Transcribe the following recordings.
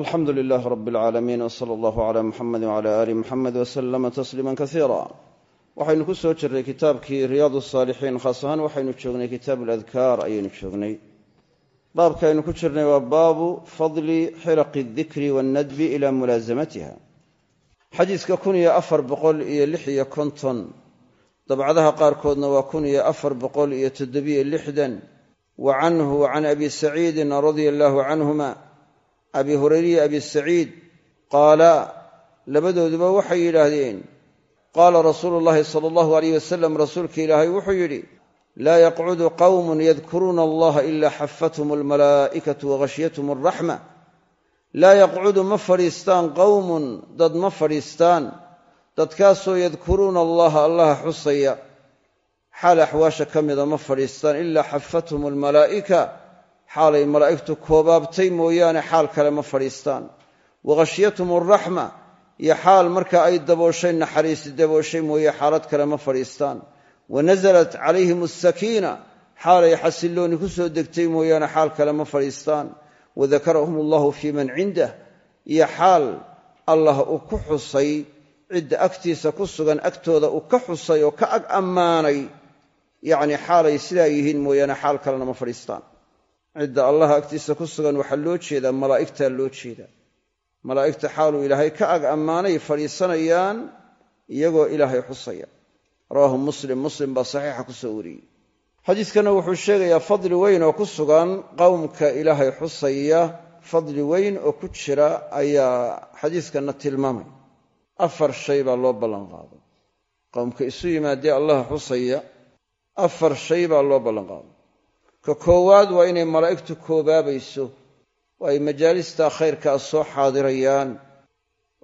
alxamdu lilaah rab alcaalamiin w sala allahu cala muxamedi wcala aali muxamed waslama tasliima kasiira waxaynu ku soo jirnay kitaabkii riyaad saalixiin khaas ahaan waxaynu joognay kitaab aladkaar ayaynu joognay. Baabka aynu ku jirnay waa baabu fadli xilaqi aldikri wannadbi ila mulaasamatiha xadiiska kun iyo afar boqol iyo lix iyo konton dabcadaha qaarkoodna waa kun iyo afar boqol iyo toddobiyo lixdan. Wa canhu can abi saciidin radia allaahu abi hurayriya abi saciid qaala labadooduba waxay yidhaahdeen qaala rasuulu llahi sala allahu alayh wasalam rasuulka ilaahay wuxuu yidhi laa yaqcudu qawmun yadkuruuna allaha ila xafathum almalaa'ikatu waghashyathum alraxma laa yaqcudu ma fadhiistaan qowmun dad ma fadhiistaan. Dadkaasoo yadkuruuna allaha allaha xusaya. Xaal axwaasha ka mida ma fadhiistaan ilaa xafathum almalaa'ika xaalay malaa'igtu koobaabtay mooyaane xaal kale ma fadhiistaan. Waghashyathum alraxma iyo xaal marka ay dabooshay naxariisi dabooshay mooye xaalad kale ma fadhiistaan. Wa nasalat calayhim asakiina xaalay xasillooni ku soo degtay mooyaane xaal kale ma fadhiistaan. Wadakarahum allahu fii man cindah iyo xaal allah uu ku xusay cidda agtiisa ku sugan agtooda uu ka xusay oo ka ag ammaanay. Yacni xaalay sidaa yihiin mooyaane xaal kalena ma fadhiistaan cidda allah agtiisa ku sugan waxaa loo jeedaa malaa'igtaa loo jeedaa. Malaa'igta xaaluu ilaahay ka ag ammaanay fadhiisanayaan iyagoo ilaahay xusaya. Rawaahu muslim muslim baa saxiixa ku soo wariyey. Xadiidkanna wuxuu sheegayaa fadli weyn oo ku sugan qowmka ilaahay xusaya fadli weyn oo ku jira ayaa xadiidkanna tilmaamay. Afar shay baa loo ballan qaaday qowmka isu yimaadee allah xusaya afar shay baa loo ballan qaaday ka koowaad waa inay malaa'igtu koobaabayso oo ay majaalista khayrkaa soo xaadirayaan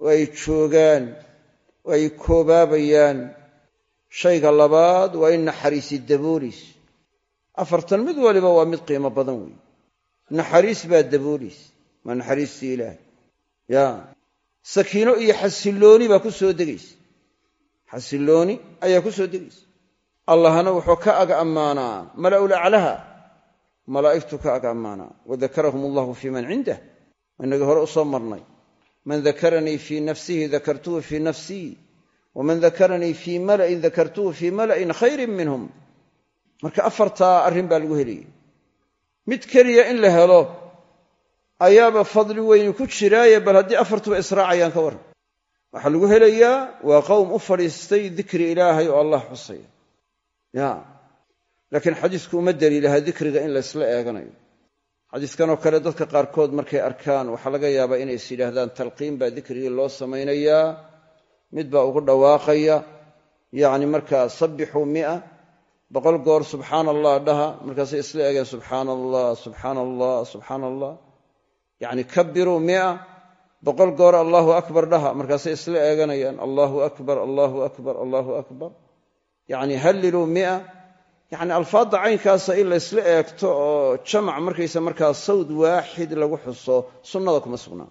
oo ay joogaan oo ay koobaabayaan. Shayga labaad waa in naxariisi daboolayso afartan mid waliba waa mid qiimo badan weeye naxariis baa daboolaysa waa naxariistii ilaahay ya. Sakiino iyo xasillooni baa ku soo degaysa. Xasillooni ayaa ku soo degaysa. Allahna wuxuu ka ag ammaanaa mala'ul aclaha malaa'igtu ka ag ammaanaa wadakarahum allahu fii man cindah. Inagii hore u soo marnay. Man dakaranii fii nafsihi dakartuhu fii nafsii waman dakaranii fii mala'in dakartuhu fii mala'in khayrin minhum. Marka afartaa arrin baa lagu helayay mid keliya in la helo ayaaba fadli weyni ku jiraaye bal haddii afartuba israacayaan ka warran waxaa lagu helayaa waa qowm u fadhiistay dikri ilaahay oo allah xusaya. Ya laakiin xadiisku uma daliilaha dikriga in laysla eeganayo. Xadiiskanoo kale dadka qaarkood markay arkaan waxaa laga yaabaa inay is yidhaahdaan talqiin baa dikrigii loo samaynayaa mid baa ugu dhawaaqaya yacni markaa sabbixuu mia boqol goor subxaana allah dhaha markaasay isla eegeen subxaana allah subxaana allah subxaana allah yacni kabiruu mia boqol goor allahu akbar dhaha markaasay isla eeganayaan allahu akbar allahu akbar allahu akbar. Yacni halliluu mia yacni alfaadda caynkaasa in laysla eegto oo jamac markaysa markaa sawd waaxid lagu xuso sunnada kuma sugnaa.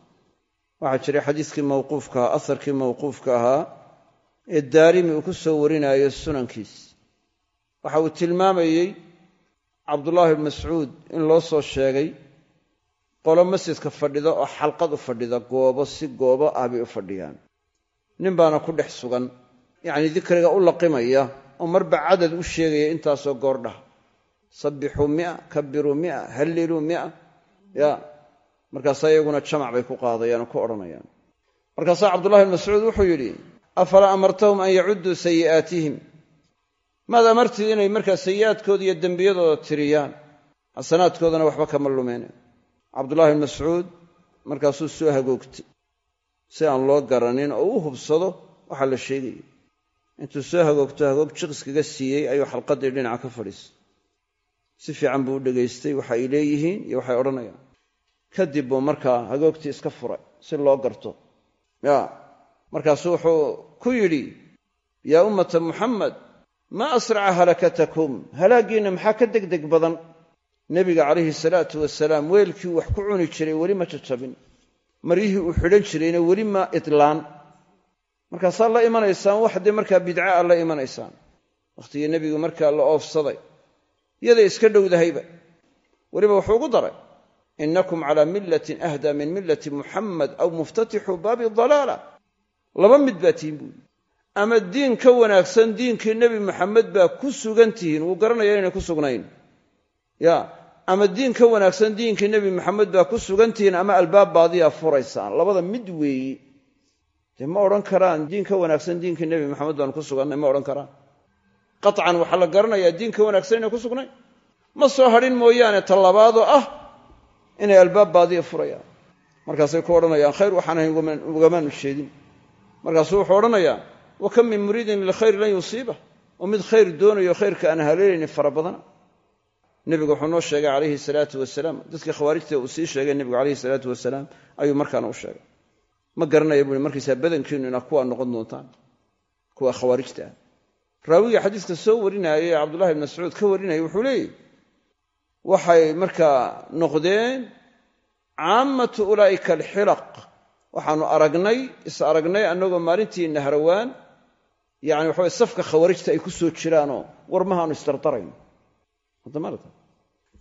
Waxaa jiray xadiiskii mawquufka ahaa asarkii mawquufka ahaa ee daarimi uu ku soo warinaayo sunankiis. Waxa uu tilmaamayey cabdullaahi bn mascuud in loo soo sheegay qolo masjidka fadhida oo xalqad u fadhida goobo si goobo ah bay u fadhiyaan. Nin baana ku dhex sugan. Yacnii dikriga u laqimaya oo marba cadad u sheegaya intaasoo goor dhaha sabbixuu mia kabiruu mia halliluu mia. Ya markaasaa iyaguna jamac bay ku qaadayaan oo ku odhanayaan. Markaasaa cabdullahi bn mascuud wuxuu yidhi afalaa amartahum an yacudduu sayi'aatihim? Maad amartid inay markaa sayi'aadkooda iyo dembiyadooda tiriyaan. Xasanaadkoodana waxba kama lumeen cabdullahi bn mascuud markaasuu soo hagoogtay. Si aan loo garanin oo u hubsado waxaa la sheegaya intuu soo hagoogto hagoog jiqiskaga siiyey ayuu xalqaddii dhinaca ka fadhiistay si fiican buu u dhegaystay waxa ay leeyihiin iyo waxay odhanayaan. Kadib buu markaa hagoogtii iska furay si loo garto. Ya markaasuu wuxuu ku yidhi yaa ummata muxamed maa asraca halakatakum? Halaaggiinna maxaa ka degdeg badan? Nebiga calayhi salaatu wasalaam weelkii wax ku cuni jiray weli ma jajabin. Maryihii uu xidhan jirayna weli ma idlaan markaasaa la imanaysaan wax dee markaa bidcaa la imanaysaan. Wakhtigii nebigu markaa la oofsaday yaday iska dhowdahayba. Weliba wuxuu ugu daray inakum calaa millatin ahdaa min millati muxamed aw muftatixu baabi dalaala. Laba mid baa tihiin buuli ama diin ka wanaagsan diinkii nebi maxamed baa ku sugan tihiin wuu garanaya inay ku sugnayn. Ya ama diin ka wanaagsan diinkii nebi maxamed baa ku sugan tihiin ama albaab baadiyaa furaysaan. Labada mid weeyi ma odhan karaan diin ka wanaagsan diinkii nebi maxamed baanu ku sugannay ma odhan karaan. Qaطcan waxaa la garanayaa diin ka wanaagsan inay ku sugnayn ma soo hadhin mooyaane tallabaadoo ah inay albaab baadiya furayaan. Markaasay ku odhanayaan khayr waxaan ahayn ugamaanu sheedin. Markaasuu wuxuu odhanayaa wa kam min muriidin lilkhayri lan yusiibah. Oo mid khayr doonayo khayrka aan haleelaynin fara badana. Nebigu wuxuu noo sheegay calayhi salaatu wasalaam dadkii khawaarijta uu sii sheegay nebigu calayhi salaatu wasalaam ayuu markaana u sheegay ma garanaya buui markaysaa badankiinu inaa kuwaa noqon doontaan kuwa khawaarijta. Raawiga xadiiska soo warinaaye ee cabdullahi ibn mascuud ka warinaya wuxuu leeyahy waxay markaa noqdeen caammatu ulaa'ika alxilaq. Waxaanu aragnay is aragnay annagoo maalintii nahrawaan yani waxaway safka khawaarijta ay ku soo jiraanoo warmahaanu isdardarayn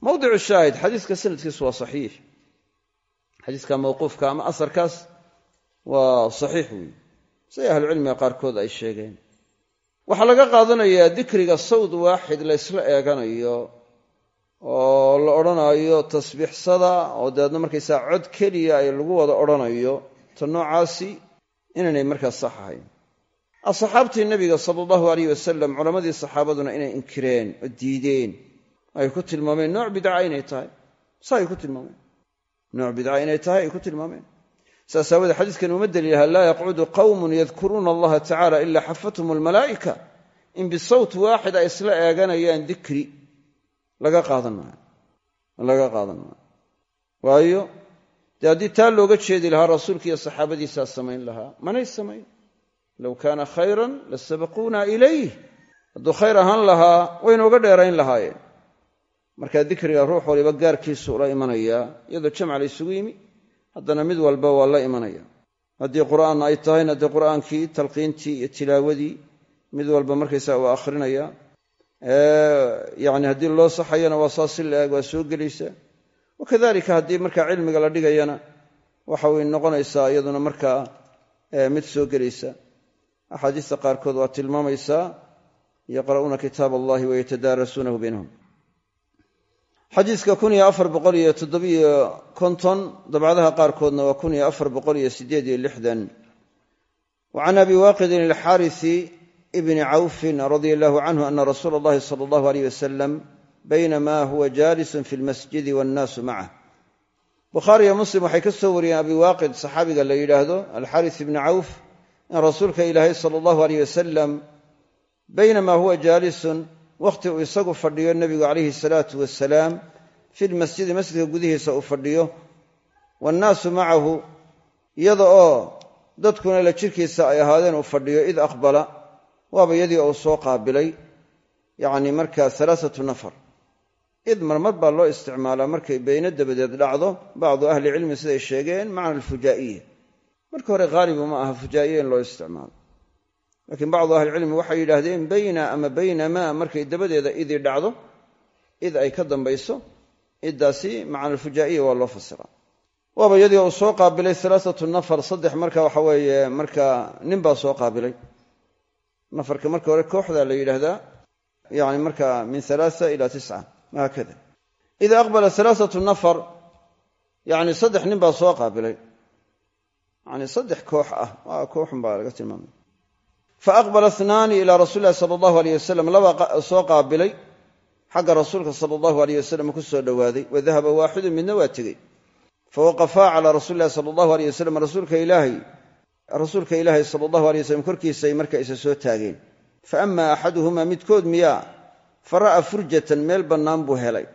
mawdicu shaahid xadiiska sanadkiisu waa saxiix. Xadiiska mawquufka ama asarkaas waa saxiix weeye. Siday ahlucilmiga qaarkood ay sheegeen. Waxaa laga qaadanayaa dikriga sawd waaxid la ysla eeganayo oo la odhanaayo tasbiixsada oo dabeedna markaysaa cod keliya ay lagu wada odhanayo ta noocaasi inaynay markaa sax ahayn. Asxaabtii nebiga sala allahu alayh wasalam culammadii saxaabaduna inay inkireen oo diideen ay ku tilmaameen nooc bidca inay tahay. Sa ay ku tilmaameen. Nooc bidca inay tahay ay ku tilmaameen saas aawoodee xadiiskan uma daliilaha laa yaqcudu qawmun yadkuruuna allaha tacala ilaa xafathum almalaa'ika. In bisawt waaxid ay isla eeganayaan dikri laga qaadan maayo. Laga qaadan maayo. Waayo dee haddii taa looga jeedi lahaa rasuulka iyo saxaabadiisaa samayn lahaa manay samayn. Low kaana khayran lasabaquuna ilayh. Hadduu khayr ahaan lahaa waynooga dheerayn lahaayeen. Marka dikriga ruux waliba gaarkiisu ula imanayaa iyadoo jamca la ysugu yimi haddana mid walba waa la imanaya. Haddii qur'aan ay tahayna qur'aankii talqiintii iyo tilaawadii mid walba markaysaa waa akhrinaya yani haddii loo saxayana waa saas si la-eg waa soo gelaysaa wakadalika haddii markaa cilmiga la dhigayana waxa way noqonaysaa iyaduna markaa mid soo gelaysa. Axaadiista qaarkood waa tilmaamaysaa yaqra'uuna kitaab allahi wayatadaarasuunahu baynahum xadiiska kun iyo afar boqol iyo toddobiyo konton dabcadaha qaarkoodna waa kun iyo afar boqol iyo siddeed iyo lixdan. Wa can abi waaqidin alxaarisi ibni cawfin radia allahu canhu ana rasuula allahi sala allahu aleyh wasalam baynama huwa jaalisun fi lmasjidi wannaasu macah bukhaariyo muslim waxay ka soo wariyeen abi waaqid saxaabiga la yidhaahdo alxaaris ibni cawf in rasuulka ilaahay sala allahu aleyh wasalam baynama huwa jaalisun wakhti uu isagu fadhiyo nebigu calayhi salaatu wasalaam fi lmasjidi masjidka gudihiisa uu fadhiyo. Waannaasu macahu iyada oo dadkuna la jirkiisa ay ahaadeen uu fadhiyo id aqbala waaba yadii uu soo qaabilay yacni markaa alaasatu nafar. Id marmar baa loo isticmaalaa markay beyno dabadeed dhacdo bacdu ahli cilmi siday sheegeen macna alfujaa'iya marka hore haalibu ma aha fujaa'iya in loo isticmaalo laakiin bacdu ahlicilmi waxay yidhaahdeen bayna ama baynamaa markay dabadeeda idii dhacdo id ay ka dambayso iddaasi macna alfujaa'iya waa loo fasiraa waaba yadii uu soo qaabilay alaasatu nafar saddex marka waxa weeye marka nin baa soo qaabilay. Nafarka marka hore kooxda la yidhaahdaa yani marka min alaaa ila tisca haakada ida aqbala alaasatu nafar yani saddex nin baa soo qaabilay. Yani saddex koox ah waa kooxun baa laga tilmaamay faaqbala inaani ilaa rasuuli lahi sala allahu aleyh wasalam laba soo qaabilay xagga rasuulka sala allahu aleyh wasalam ku soo dhowaaday wa dahaba waaxidun midna waa tegey fawaqafaa calaa rasuuli lahi sala allahu aleyh wasalam rasuulka ilaahay rasuulka ilaahay sala allahu alay wasalam korkiisay marka isa soo taageen fa ama axaduhumaa midkood miyaa fa ra'a furjatan meel bannaan buu helay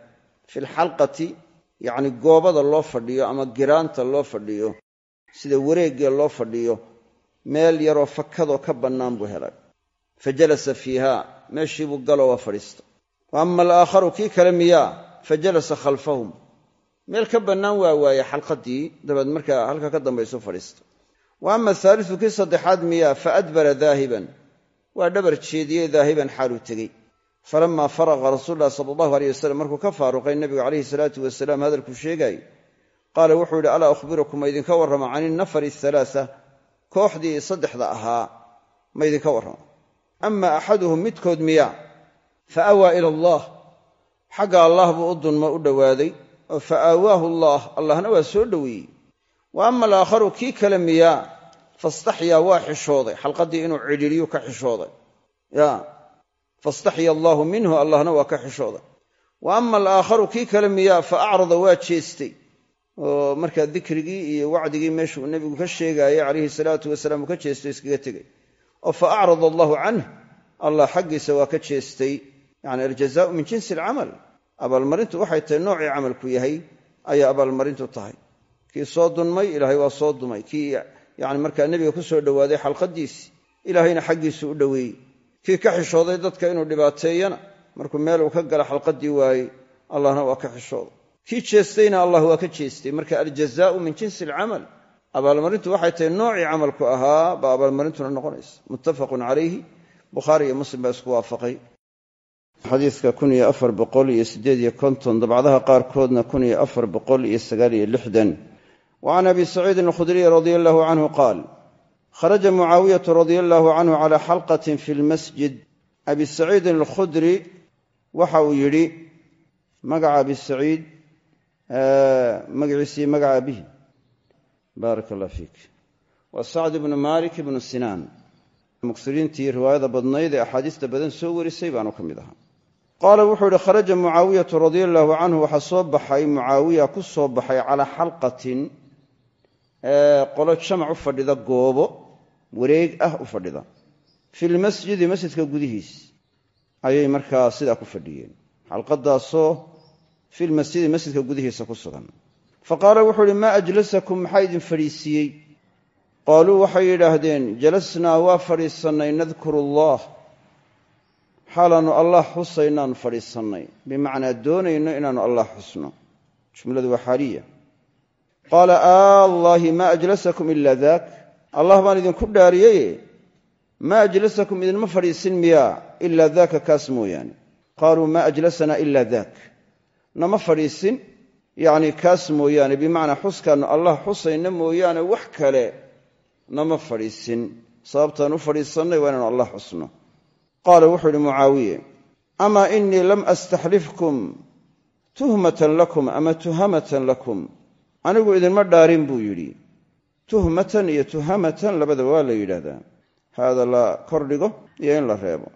fi lxalqati yacni goobada loo fadhiyo ama giraanta loo fadhiyo sida wareegga loo fadhiyo meel yaroo fakadoo ka bannaan buu helay. fa jalasa fiiha meeshii buu galoo waa fadhiista wa ama alaakharu kii kale miyaa fa jalasa khalfahum. meel ka bannaan waa waaye xalqadii dabeed markaa halka ka dambayso fadhiista wa ama ahaalisu kii saddexaad miyaa fa adbara daahiban waa dhabar jeediyey daahiban xaaluu tegey. falamaa faraqa rasuulu llahi sala allahu aleyh wasalam markuu ka faaruqay nebigu calayhi salaatu wasalaam hadalkuu sheegaayey qaala wuxuu yidhi alaa ukhbirukum idinka warrama can innafari ahalaaa kooxdii saddexda ahaa ma idinka warrama ama axaduhum midkood miya fa awaa ila allah. Xagga allah buu u dunmo u dhowaaday oo fa aawaahu allah allahna waa soo dhoweeyey wa ama alaakharu kii kale miyaa fastaxyaa waa xishooday. Xalqaddii inuu cidhiidhiyu ka xishooday. Ya fastaxya allaahu minhu allahna waa ka xishooday. Wa ama alaakharu kii kale miyaa fa acrada waa jeestay oo markaa dikrigii iyo wacdigii meeshuu nebigu ka sheegaayey calayhi salaatu wasalaam uu ka jeestay iskaga tegay. oo fa acrada allahu canh allah xaggiisa waa ka jeestay. Yani aljazaau min jinsi alcamal. Abaalmarintu waxay tahay noocii camalku yahay ayaa abaalmarintu tahay. Kii soo dunmay ilaahay waa soo dumay. Kii yani markaa nebiga ku soo dhowaaday xalqadiisii ilaahayna xaggiisu u dhoweeyey kii ka xishooday dadka inuu dhibaateeyana markuu meel uu ka gala xalqadii waayey allahna waa ka xishooday kii jeestayna allah waa ka jeestay. Marka aljazaau min jinsi alcamal. Abaalmarintu waxay tahay noocii camalku ahaa baa abaalmarintuna noqonaysa. Muttafaqun calayhi. Bukhaari iyo muslim baa isku waafaqay. Xadiidka kun iyo afar boqol iyo siddeed iyo konton dabcadaha qaarkoodna kun iyo afar boqol iyo sagaal iyo lixdan. Wa can abi saciidin alkhudriy radia allahu canhu qaal kharaja mucaawiyatu radia allahu canhu cala xalqatin fi lmasjid abi saciidin alkhudri waxa uu yidhi magaca magaciisii magaca abihi baarak allah fiik. Waa sacd ibnu malik ibnu sinaan. Muksiriintii riwaayada badnayd ee axaadiista badan soo warisay baanu ka mid ahaa. Qaala wuxuu ihi kharaja mucaawiyatu radia allaahu canhu waxaa soo baxay ku soo baxay calaa xalqatin qolo jamac u fadhida goobo wareeg ah u fadhida. Fi lmasjidi masjidka gudihiis. Ayay markaa sidaa ku fadhiyeen. Xalqadaasoo fi lmasjidi masjidka gudihiisa ku sugan. fa wuxuu ihi maa ajlasakum maxaa idin fadhiisiiyey qaaluu waxay yidhaahdeen jalasnaa waa fadhiisannay nadkuru allah xaalaannu allah xusaynaannu fadhiisannay bimacnaa doonayno inaannu allah xusno jumladu waa xaaliya qaala allaahi maa ajlasakum ila daak allah baan idinku dhaariyeye maa ajlasakum idinma fadhiisin miyaa ilaa daaka kaas mooyaane qaaluu maa ajlasanaa ila daak nama fadhiisin? Yacni kaas mooyaane bimacnaa xuskaannu allah xusayna mooyaane wax kale nama fadhiisin. Sababtaan u fadhiisannay waa inaanu allah xusno. Qaala wuxuu idhi mucaawiye amaa inii lam astaxlifkum tuhmatan lakum ama tuhamatan lakum? Anigu idinma dhaarin buu yidhi. Tuhmatan iyo tuhamatan labadaba waa la yidhaahdaa. Haada la kordhigo iyo in la reebo.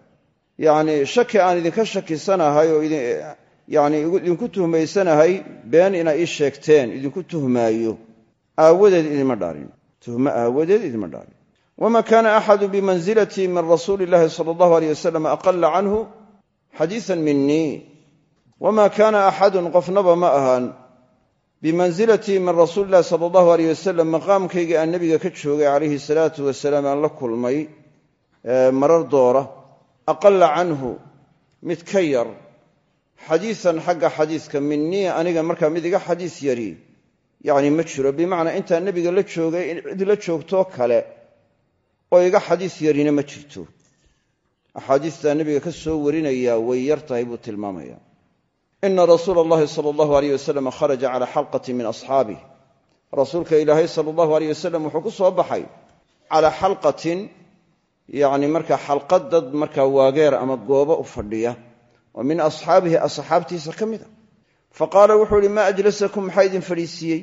Yacnii shaki aan idinka shakisanahay oo yani idinku tuhmaysanahay been inaa ii sheegteen idinku tuhmaayo. Aawadeed idinma dhaarin. Tuhmo aawadeed idinma dhaarin. Wma kana axadu bimanzilatii min rasuuli illahi sala allahu aleyh wasalam aqala canhu? Xadiisan minii wama kaana axadun qofnaba ma ahaan bimanzilatii min rasuuli illahi sala allahu aleyh wasalam maqaamkayga aan nebiga ka joogay calayhi salaatu wasalaam aan la kulmay marar doora aqala canhu mid ka yar xadiisan xagga xadiiska minii aniga markaa mid iga xadiis yari yacni ma jiro. Bimacnaa intaan nebiga la joogay cid la joogtoo kale oo iga xadiis yarina ma jirto. Axaadiistaa nebiga ka soo warinayaa way yar tahay buu tilmaamaya. Ina rasuula allahi sala allahu aleyh wasalam kharaja cala xalqati min asxaabih rasuulka ilaahay sala allahu aleyh wasalam wuxuu ku soo baxay calaa xalqatin yacni markaa xalqad dad markaa oo min asxaabihi asxaabtiisa ka mid a. Fa qaala wuxuu ihi maa ajlasakum maxaa idin fadhiisiiyey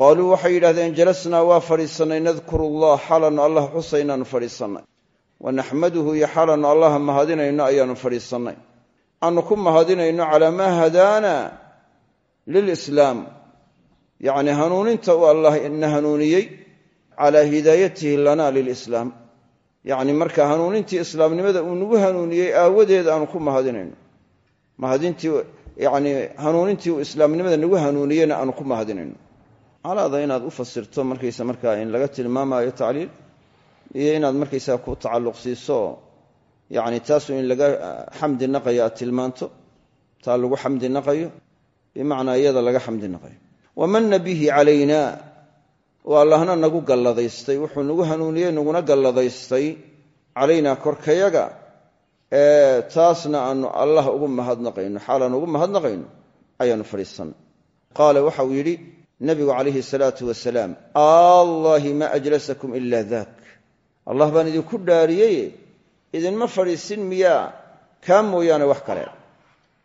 qaaluu waxay yidhahdeen jalasnaa waa fadhiisannay nadkuru allah xaalannu allah xusaynaannu fadhiisannay wa naxmaduhu iyo xaalannu allaha mahadinayno ayaannu fadhiisannay aanu ku mahadinayno calaa maa hadaana lilislaam. Yacnii hanuuninta uu allah na hanuuniyey calaa hidaayatihi lana lilislaam. Yacni marka hanuunintii islaamnimada uu hanuuniyey aawadeed aanu ku mahadinayno mahadintii yacnii hanuunintii uu islaamnimada nagu hanuuniyeyna aanu ku mahadinayno calaada inaad u fasirto markaysa markaa in laga tilmaamaayo tacliil iyo inaad markaysaa ku tacalluq siiso yacni taasu in laga xamdi naqayo aad tilmaanto taa lagu xamdi naqayo bimacnaa iyada laga xamdi naqayo. Wamanna bihi calayna oo allahna nagu galladaystay wuxuu nagu hanuuniyey naguna galladaystay calaynaa korkayaga taasna aanu allah ugu mahadnaqayno xaalaan ugu mahadnaqayno ayaanu fadhiisannay qaala waxa uu yidhi nebigu calayhi salaatu wasalaam allaahi ma ajlasakum ila daak. Allah baan idinku dhaariyey idinma fadhiisin miyaa? Kaa mooyaane wax kale.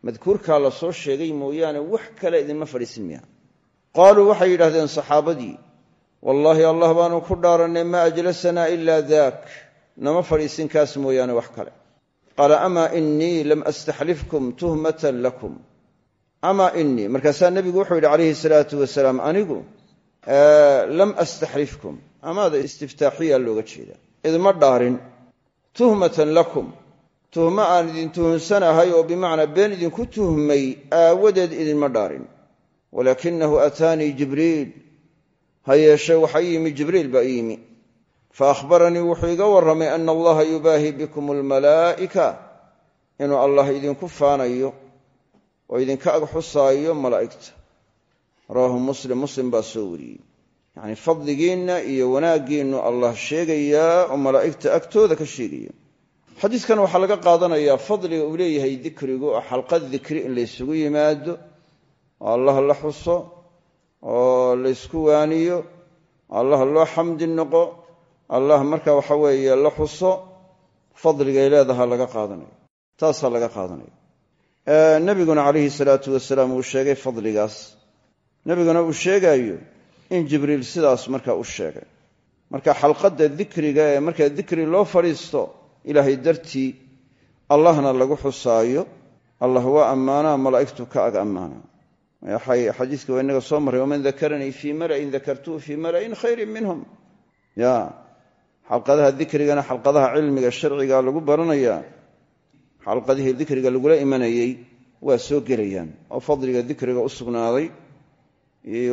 Madkuurkaa la soo sheegay mooyaane wax kale idinma fadhiisin miyaa? Qaaluu waxay yidhahdeen saxaabadii wallaahi allah baanu ku dhaarannay maa ajlasanaa ilaa daak. Nama fadhiisin kaas mooyaane wax kale qaala amaa inii lam astaxlifkum tuhmatan lakum. Amaa inii markaasaa nebigu wuxuu yidhi calayhi salaatu wasalaam anigu lam astaxlifkum. Amaada istiftaaxiyaa looga jeeda. Idma dhaarin tuhmatan lakum. Tuhmo aan idin tuhumsanahay oo bimacnaa been idinku tuhmay aawadeed idinma dhaarin. Walaakinahu aataanii jibriil. Ha yeeshee waxa yimi jibriil baa yimi fa akhbaranii wuxuu iga warramay ana allaha yubaahi bikum almalaa'ika inuu allah idinku faanayo oo idinka ag xusaayo malaa'igta rawaahu muslim muslim baa soo wariyey yacnii fadligiinna iyo wanaaggiinnu allah sheegayaa oo malaa'igta agtooda ka sheegaya xadiidkan waxaa laga qaadanayaa fadliga uu leeyahay dikrigu oo xalqad dikri in laysugu yimaado oo allah la xuso oo laysku waaniyo allah loo xamdi noqo allah marka waxa weeye la xuso fadligay leedaha laga qaadanayo. Taasaa laga qaadanaya nebiguna calayhi salaatu wasalaam uu sheegay fadligaas. Nebiguna uu sheegaayo in jibriil sidaas marka u sheegay. Marka xalqadda dikriga ee marka dikri loo fadhiisto ilaahay dartii allahna lagu xusaayo allah waa ammaanaa malaa'igtu ka ag ammaanaa xadiiska waa inaga soo marray waman dakaranii fii mala'in dakartuhu fii mala'in khayrin minhum. Ya xalqadaha dikrigana xalqadaha cilmiga sharciga lagu baranayaa xalqadihii dikriga lagula imanayey waa soo gelayaan. Oo fadliga dikriga u sugnaaday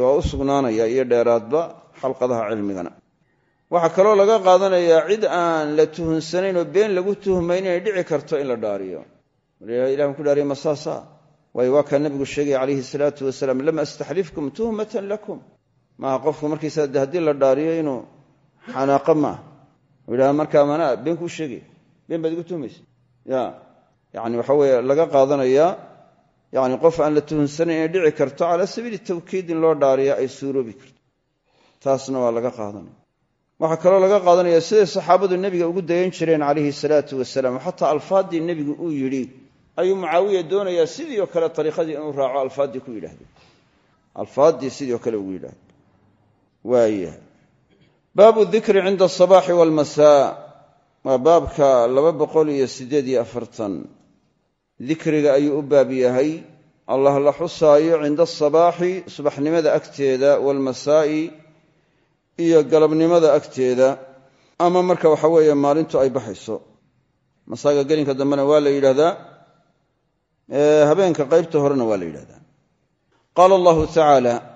waa iyo dheeraadba xalqadaha cilmigana. Waxaa kaloo laga qaadanayaa cid aan la tuhunsanayn oo been lagu tuhmayn inay dhici karto in la dhaariyo. Ilah ku dhaariya ma saasa? Waayo waa kaa nabigu sheegaya calayhi salaatu wasalaam lam astaxlifkum tuhmatan lakum. Maaha qofku markiisa de la dhaariyo inuu xanaaqo maaha u yidhaha markaa mana been kuu sheegay been baad igu tuhmaysa ya yani waxa weeye laga qaadanayaa yani qof aan la tuhunsanayn inay dhici karto calaa sabiili tawkiid in loo dhaariya ay suuroobi karto. Taasna waa laga qaadanaya. Waxaa kaloo laga qaadanaya siday saxaabadu nebiga ugu dayan jireen calayhi salaatu wasalaam xataa alfaaddii nebigu uu yidhi ayuu mucaawiya doonayaa sidii oo kale ariiqadii inuu raaco alfaaddii ku yidhaahdo alfaaddii sidii oo kale ugu yidhahdo. Waayahay baabu dikri cinda asabaaxi waalmasaa waa baabka laba boqol iyo siddeed iyo afartan. Dikriga ayuu u baab yahay. Allah la xusaayo cinda asabaaxi subaxnimada agteeda waalmasaa'i iyo galabnimada agteeda. Ama marka waxa weeye maalintu ay baxayso. Masaaga gelinka dambena waa la yidhahdaa. Habeenka qaybta horena waa la yidhahdaa. Qaala allahu tacaala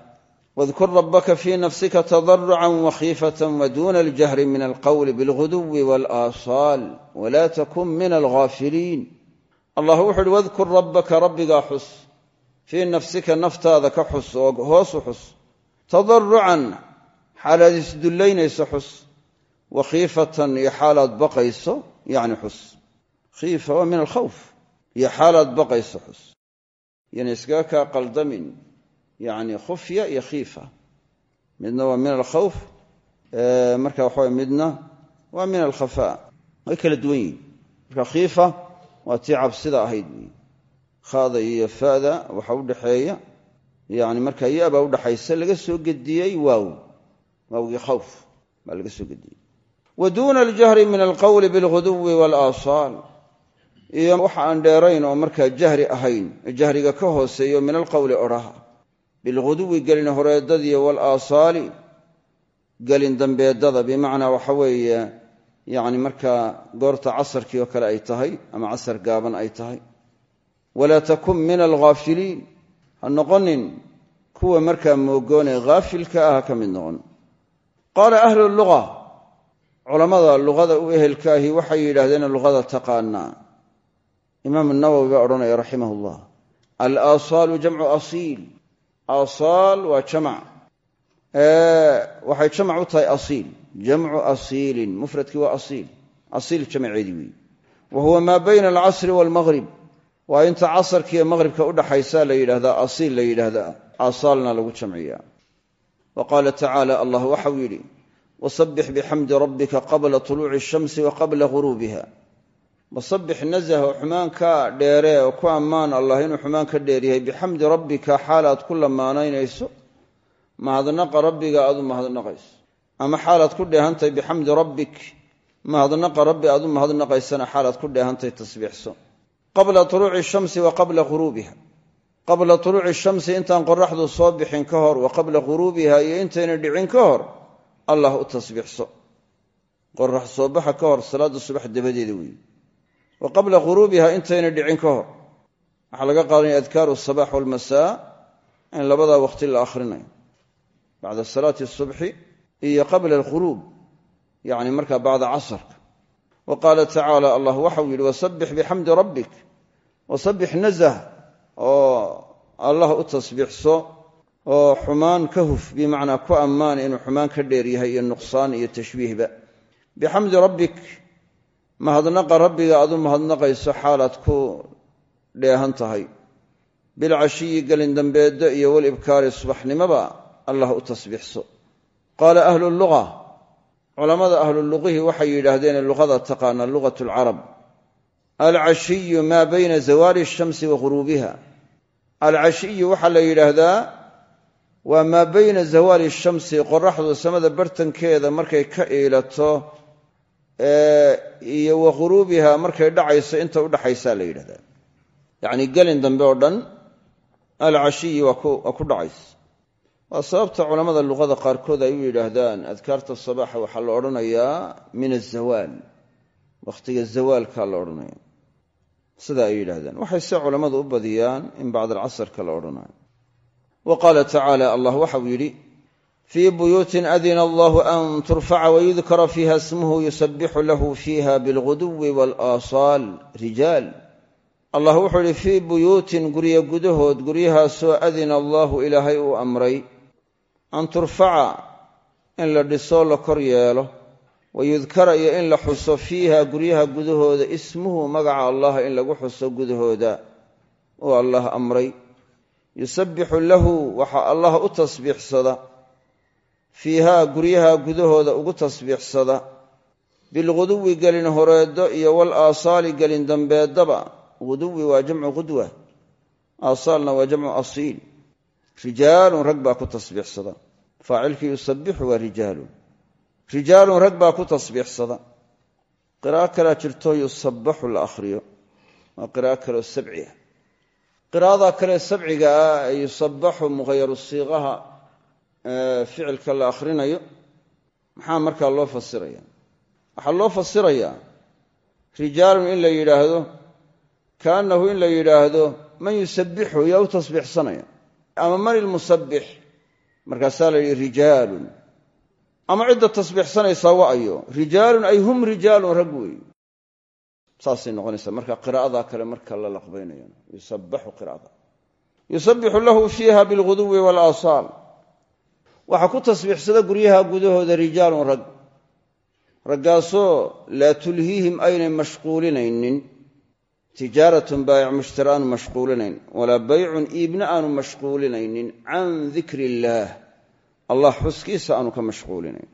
wadkur rabbaka fii nafsika tadarucan wakhiifatan waduuna aljahri min alqowli bilguduwi walaasaal wala takun min alghaafiliin allah wuxu uhi wadkur rabbaka rabbigaa xus fii nafsika naftaada ka xus oo hoosu xus tadarucan xaalaad isdullaynayso xus wakhiifatan iyo xaalaad baqayso yacni xus khiifa waa min alkhawf iyo xaalaad baqayso xus qaldamin yacni khufya iyo khiifa midna waa min alkhawf marka waxaway midna waa min alkhafaa way kala duwan marka khiifa waa tii cabsida ahayd weyi khaada iyo fa'da waxa udhaxeeya yani marka ya-baa udhaxaysa laga soo gediyey waaw waawgii khawf baa laga soo gediyey wa duuna aljahri min alqowli bilguduwi walaasaal iyo waxa aan dheerayn oo markaa jahri ahayn jahriga ka hooseeyo min alqowli bilguduwi gelin horeedadiiyo walaasaali gelin dambeedada bimacnaa waxa weeye yani markaa goorta casarkii oo kale ay tahay ama casar gaaban ay tahay walaa takun min alghaafiliin ha noqonin kuwa markaa moogoonee haafilka ah ha noqon qaala ahlu luga culammada luqada u ehelkaahi waxay yidhaahdeen luqada taqaanaa imaam nawowi baa odhanaya raximah llah alaasaalu jamcu asiil aasaal waa jamac waxay jamac u tahay asiil jamcu asiilin mufradkii waa asiil asiil jamaceedii weyi wa huwa maa bayna alcasri waalmaqrib waa inta casarkiiyo maqhribka udhaxaysa la yidhahdaa asiil la yidhaahdaa aasaalna lagu jamciyaa wa qaala tacaala allah waxau yidhi wasabbix bixamdi rabbika qabla tuluuci ashamsi wa qabla wasabbix nasah oo xumaan ka dheeree oo ku ammaan allah inuu xumaan ka dheeryahay bixamdi rabbika xaalaad ku lamaanaynayso. Mahadnaqa rabbiga aad u mahadnaqayso ama xaalaad ku dheehantahay bixamdi rabbik. Mahadnaqa rabbi aad u mahadnaqaysana xaalaad ku dheehantahay tasbiixso qabla tuluuci shamsi wa qabla ghuruubiha. Qabla tuluuci shamsi intaan qoraxdu soo bixin ka hor wa qabla ghuruubiha iyo intayna dhicin ka hor allah u tasbiixso qorax soo baxa ka hor salaadda subax dabadeeda weeye wa qabla ghuruubiha intayna dhicin waxaa laga qaadanaya adkaaru asabax walmasaa in labadaa waqti la akhrinayo. Bacda salaati subxi iyo qabla alghuruub yacni markaa bacda casarka. Wa qaala tacaala allah waxau yidhi wasabbix bixamdi rabbik. Wasabbix nazah oo allah u oo xumaan ka huf bimacnaa ku ammaan inuu xumaan ka dheer yahay iyo nuqsaan iyo tashbiihba bixamdi rabbik mahadnaqa rabbiga aad u mahadnaqayso xaalaad ku dheehan tahay. Bilcashiyi gelin dambeeddo iyo walibkaari subaxnimoba allah u tasbiixso. Qaala ahlu luga culammada ahluluqihii waxay yidhaahdeen luqada taqaana lugat alcarab alcashiyu maa bayna zawaali ashamsi wa ghuruubiha. Alcashiyu waxaa la yidhaahdaa waa maa bayna zawaali shamsi qoraxdu samada bartankeeda markay ka iilato iyo wa markay dhacayso inta u dhaxaysaa la yidhahdaa. Yacni gelin dambe oo dhan alcashiyi waa ku dhacaysa. Waa sababta culammada luqada qaarkood ay u yidhaahdaan adkaarta sabaaxa waxaa la odhanayaa min azawaal wakhtiga zawaalka la odhanaya. Sida ay yidhahdaan waxay se culammadu u badiyaan in bacd alcasrka la odhanayo. Wa qaala tacaala allah waxau yidhi fii buyuutin adina allahu an turfaca wayudkara fiiha ismuhu yusabixu lahu fiiha bilguduwi walaasaal rijaal allah wuxuu yidhi fii buyuutin guryo gudahood guryahaasoo adina allaahu ilaahay uu amray an turfaca in la dhiso la kor yeelo wayudkara iyo in la xuso fiiha guryaha gudahooda ismuhu magaca allah in lagu xuso gudahooda uu allah amray yusabbixu lahu waxaa allah u tasbiixsada fiihaa guryaha gudahooda ugu tasbiixsada. Bilguduwi gelin horeeddo iyo wal aasaali gelin dambeeddaba guduwi waa jamcu qudwa aasaalna waa jamcu asiil. Rijaalun rag baa ku tasbiixsada. Faacilkii yusabbixu waa rijaalun. Rijaalun rag baa ku tasbiixsada. Qiraa'o kalea jirto yusabbaxu la akhriyo. Waa qiraa'o kaleo sabci ah. Kale sabciga ah ee mughayaru siiqaha ficilka la akhrinayo maxaa markaa loo fasiraya? Waxaa loo fasirayaa rijaalun in la yidhaahdo kaannahu in la yidhaahdo man yusabbixu yaa u tasbiixsanaya. Ama man ilmusabbix markaasaa la yidhi rijaalun. Ama cidda tasbiixsanaysaa wa ayo rijaalun ay hum rijaalun rag weeye saasay marka qiraa'ada kale marka la laqbaynayo yusabbaxu qiraada yusabbixu lahu fiiha bilguduwi walaasaal waxaa ku tasbiixsada guryaha gudahooda rijaalun rag. Raggaasoo laa tulhiihim aynay mashquulinaynin. Tijaaratun baayic mushtari aanu mashquulinayn. Walaa baycun iibna aanu mashquulinaynin. Can dikri illaah allah xuskiisa aanu ka mashquulinayn.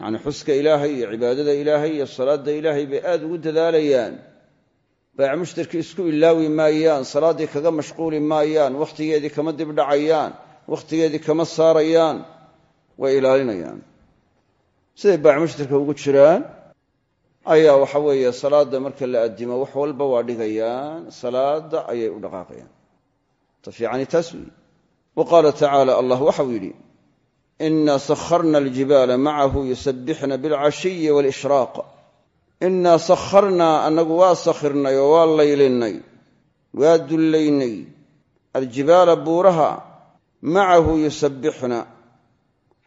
Yacnii xuska ilaahay iyo cibaadada ilaahay iyo salaadda ilaahay bay aad ugu dadaalayaan. Baayic mushtarkii isku ilaawi maayaan salaaddii kaga mashquuli maayaan wakhtigeedii kama dibdhacayaan wakhtigeedii kama saarayaan way ilaalinayaan. Siday baayic mushtarka ugu jiraan ayaa waxa weeye salaadda marka la addimo wax walba waa dhigayaan salaadda ayay u dhaqaaqayaan. Ta fiicani taas weeye. Wa qaala tacaala allah waxau yidhi inaa sakharna aljibaala macahu yusabbixna bilcashiyi waalishraaq innaa sakharnaa annagu waa sakhirnay oo waa laylinnay waa dullaynay aljibaala buuraha macahu yusabbixna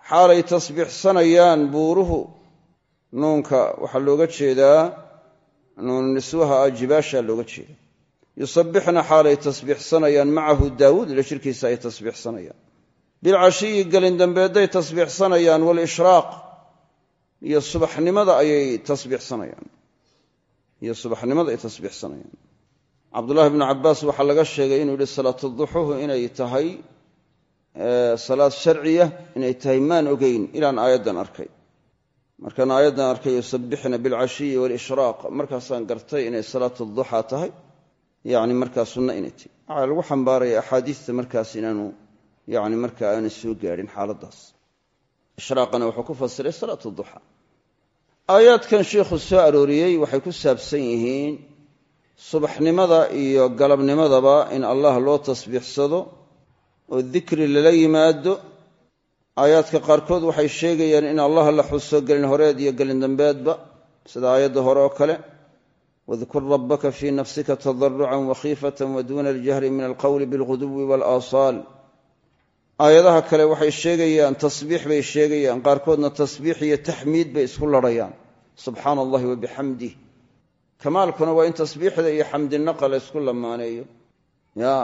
xaalay tasbiixsanayaan buuruhu. Nuunka waxaa looga jeedaa nuunu niswaha ah jibaashaa looga jeeda yusabbixna xaalay tasbiixsanayaan macahu daawuud la jirkiisa ay tasbiixsanayaan bilcashiyi gelin dambeedday tasbiixsanayaan waalishraaq iyo subaxnimada ayay tasbiixsanayaan iyo subaxnimada ay tasbiixsanayaan cabdullahi bnu cabbaas waxaa laga sheegay inuu yihi salaatuduxuhu inay tahay salaad sharciya inay tahay maan ogeyn ilaan aayaddan arkay. Markaan aayaddan arkay yusabbixna bilcashiyi waalishraaq markaasaan gartay inay salaatu duxaa tahay. Yani markaa sunno inay tahy waxaa lagu xambaaraya markaas inaanu yani markaa aanay soo gaadhin xaaladdaas ishraaqana wuxuu ku fasiray salaatu duxa aayaadkan sheikhu soo arooriyey waxay ku saabsan yihiin subaxnimada iyo galabnimadaba in allah loo tasbiixsado oo dikri lala yimaado aayaadka qaarkood waxay sheegayaan in allah la xuso gelin horeed iyo gelin dambeedba sida aayadda hore oo kale wadkur rabbaka fii nafsika tadarucan wakhiifatan waduuna aljahri min alqowli bilguduwi walaasaal aayadaha kale waxay sheegayaan tasbiix bay sheegayaan qaarkoodna tasbiix iyo taxmiid bay isku larhayaan subxaana allahi wa bixamdih kamaalkuna waa in tasbiixda iyo xamdinaqa la ysku lamaaneeyo. Ya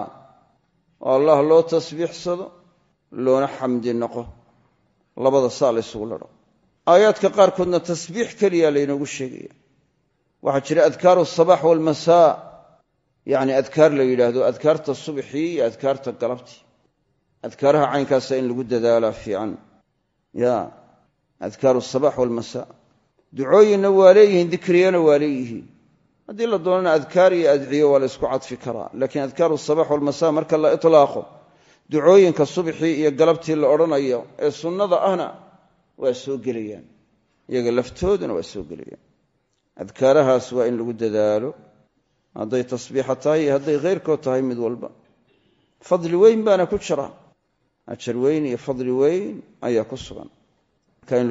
oo allah loo tasbiixsado loona xamdi naqo labada saa la ysugu ladho aayaadka qaarkoodna tasbiix keliya laynoogu sheegaya. Waxaa jira adkaaru asabax walmasaa yacni adkaar la yidhaahdo adkaarta subxii iyo adkaarta galabtii adkaaraha caynkaasa in lagu dadaalaa fiican. Ya adkaaru asabax walmasaa ducooyinna waa leeyihiin dikriyana waa leeyihiin haddii la doonana adkaar iyo adciyo waa la ysku cadfi karaa. Laakiin adkaaru asabax walmasaa marka la itlaaqo ducooyinka subxii iyo galabtii la odhanayo ee sunnada ahna waa soo gelayaan. Iyaga laftooduna waa soo gelayaan. Adkaarahaas waa in lagu dadaalo. Hadday tasbiixa tahay iyo hadday khayrkood tahay mid walba. Fadli weyn baana ku jira. Ajar weyn iyo fadli weyn ayaa ku sugan. Marka in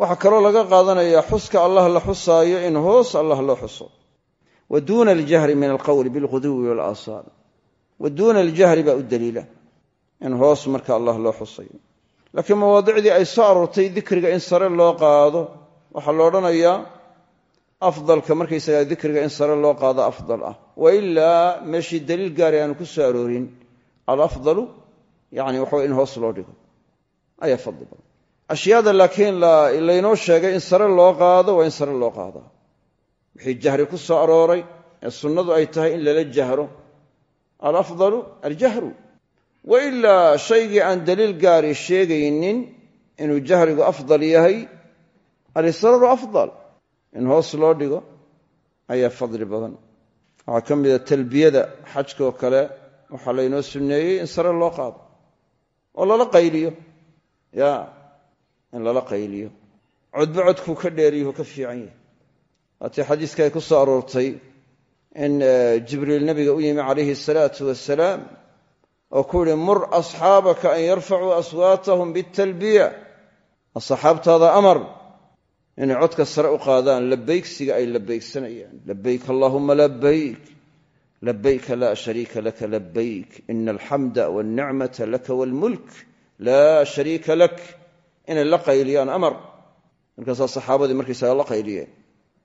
waxaa kaloo laga qaadanaya xuska allah la xusaayo in hoos allah loo xuso. Wa duuna aljahri min alqowli bilguduwi walaasaal wa duuna aljahri baa u daliila in hoos marka allah loo xusayo. Laakiin mawaadicdii ay soo aroortay dikriga in sare loo qaado waxaa la odhanayaa afdalka markaysagaa dikriga in sare loo qaado afdal ah. Wa ilaa meeshii daliil gaari aanu ku soo aroorin alafdalu yani waxawa in ashyaada laakiin laynoo sheegay in sare loo qaado waa in sare loo qaadaa wixii jahri ku soo arooray ee sunnadu ay tahay in lala jahro. Alafdalu aljahru. Wa ilaa shaygii aan daliil gaari sheegaynin inuu jahrigu afdal yahay alisraaru afdal. In hoos loo dhigo ayaa fadli badan. Waxaa ka mida talbiyada xajkaoo kale waxaa laynoo sunneeyey in sare loo qaado. Oo lala qayliyo. Ya in lala qayliyo. Codba codkuu ka dheeriyuhu ka fiican yahay. Waatii xadiiska ay ku soo aroortay in jibriil nabiga u yimi calayhi asalaatu wasalaam oo ku mur asxaabaka an yarfacuu aswaatahum bitalbiya asxaabtaada amar inay codka sare u qaadaan labaygsiga ay labaygsanayaan labayk allahuma labayk labayka laa shariika laka labayk ina alxamda walnicmata laka walmulk laa shariika lak inay la qayliyaan amar. Markaasaa saxaabadii markaysaga la qayliyeen.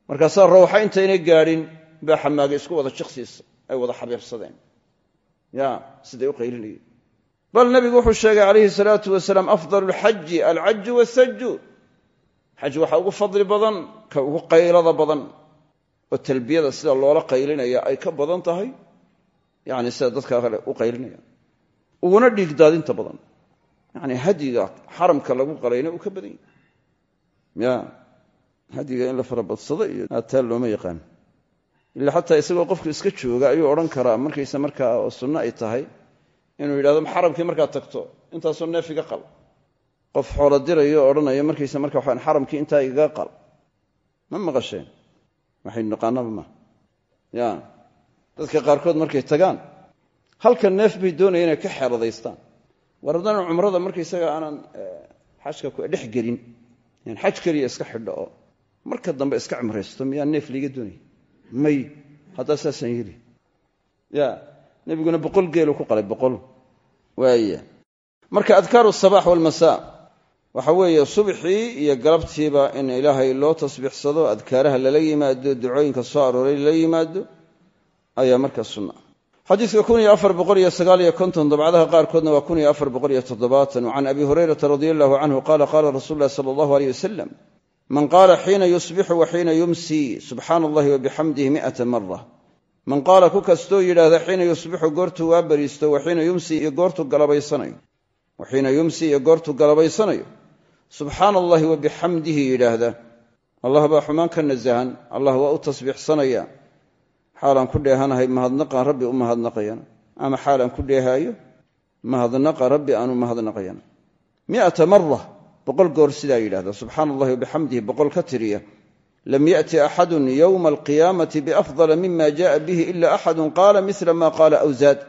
Markaasaa rawxa intaynay gaadhin baa xamaagay isku wada jiqsiisa ay wada xabiibsadeen ya siday u qaylinayeen. Bal nabigu wuxuu sheegay calayhi salaatu wasalaam afdal lxaji alcaju wasaju xaj waxaa ugu fadli badan ka ugu qaylada badan oo talbiyada sida loola qaylinaya ay ka badan tahay. Yani sida dadka kale u qaylinaya uguna dhiigdaadinta badan yani hadiga xaramka lagu qalayna uu ka badan yahy ya hadiga in la farabadsado iyo taa looma yaqaan. Ila xataa isagoo qofku iska jooga ayuu odhan karaa markaysa markaa oo sunno ay tahay inuu yidhahdo xaramkii markaad tagto intaasoo neef iga qal. Qof xoolo dirayo odhanaya markaysa marka waxaan xaramkii intaa igaga qal. Ma maqasheen? Waxaynu naqaanaba ma. Ya dadka qaarkood markay tagaan halka neef bay doonaya inay ka xeeladaystaan war haddana cumrada markaysaga aanan xajka ku dhex gelin in xaj keliya iska xidho oo marka dambe iska cimraysto miyaa neef liiga doonaya may haddaa saasaan yeli ya nebiguna boqol geelu ku qalay boqol. Waaya marka adkaaru sabaax walmasaa waxa weeye subxii iyo galabtiiba in ilaahay loo tasbiixsado adkaaraha lala yimaado ducooyinka soo arooray lala yimaado ayaa markaa sunna xadiidka kun iyo afar boqol iyo sagaal iyo konton dabcadaha qaarkoodna waa kun iyo afar boqol iyo toddobaatan. Can abi hurayrata radia allahu canhu qaala qaala rasuulu llahi sala allahu aleyh wasalam man qaala xiina yusbixu wa xiina yumsii subxaana allahi wa mi'ata mara man qaala ku kastoo yidhaahda xiina yusbixu goortuu waa bariisto wa xiina yumsi iyo goortuu galabaysanayo. Wa xiina yumsi iyo goortuu galabaysanayo. Subxaana allahi wa yidhaahda. Allah baa xumaan ka nasahan allah waa u tasbiixsanaya xaalaan ku dheehanahay mahadnaqaan rabbi u mahadnaqayana ama xaalaan ku dheehaayo mahadnaqa rabbi aanu mahadnaqayana miata mara boqol goor sidaa yidhahda subxaana wabixamdihi boqol ka tiriya lam yati axadun yowma alqiyaamati biafdala mima jaaa bihi ila axadun qaala mila ma qaala awzaad.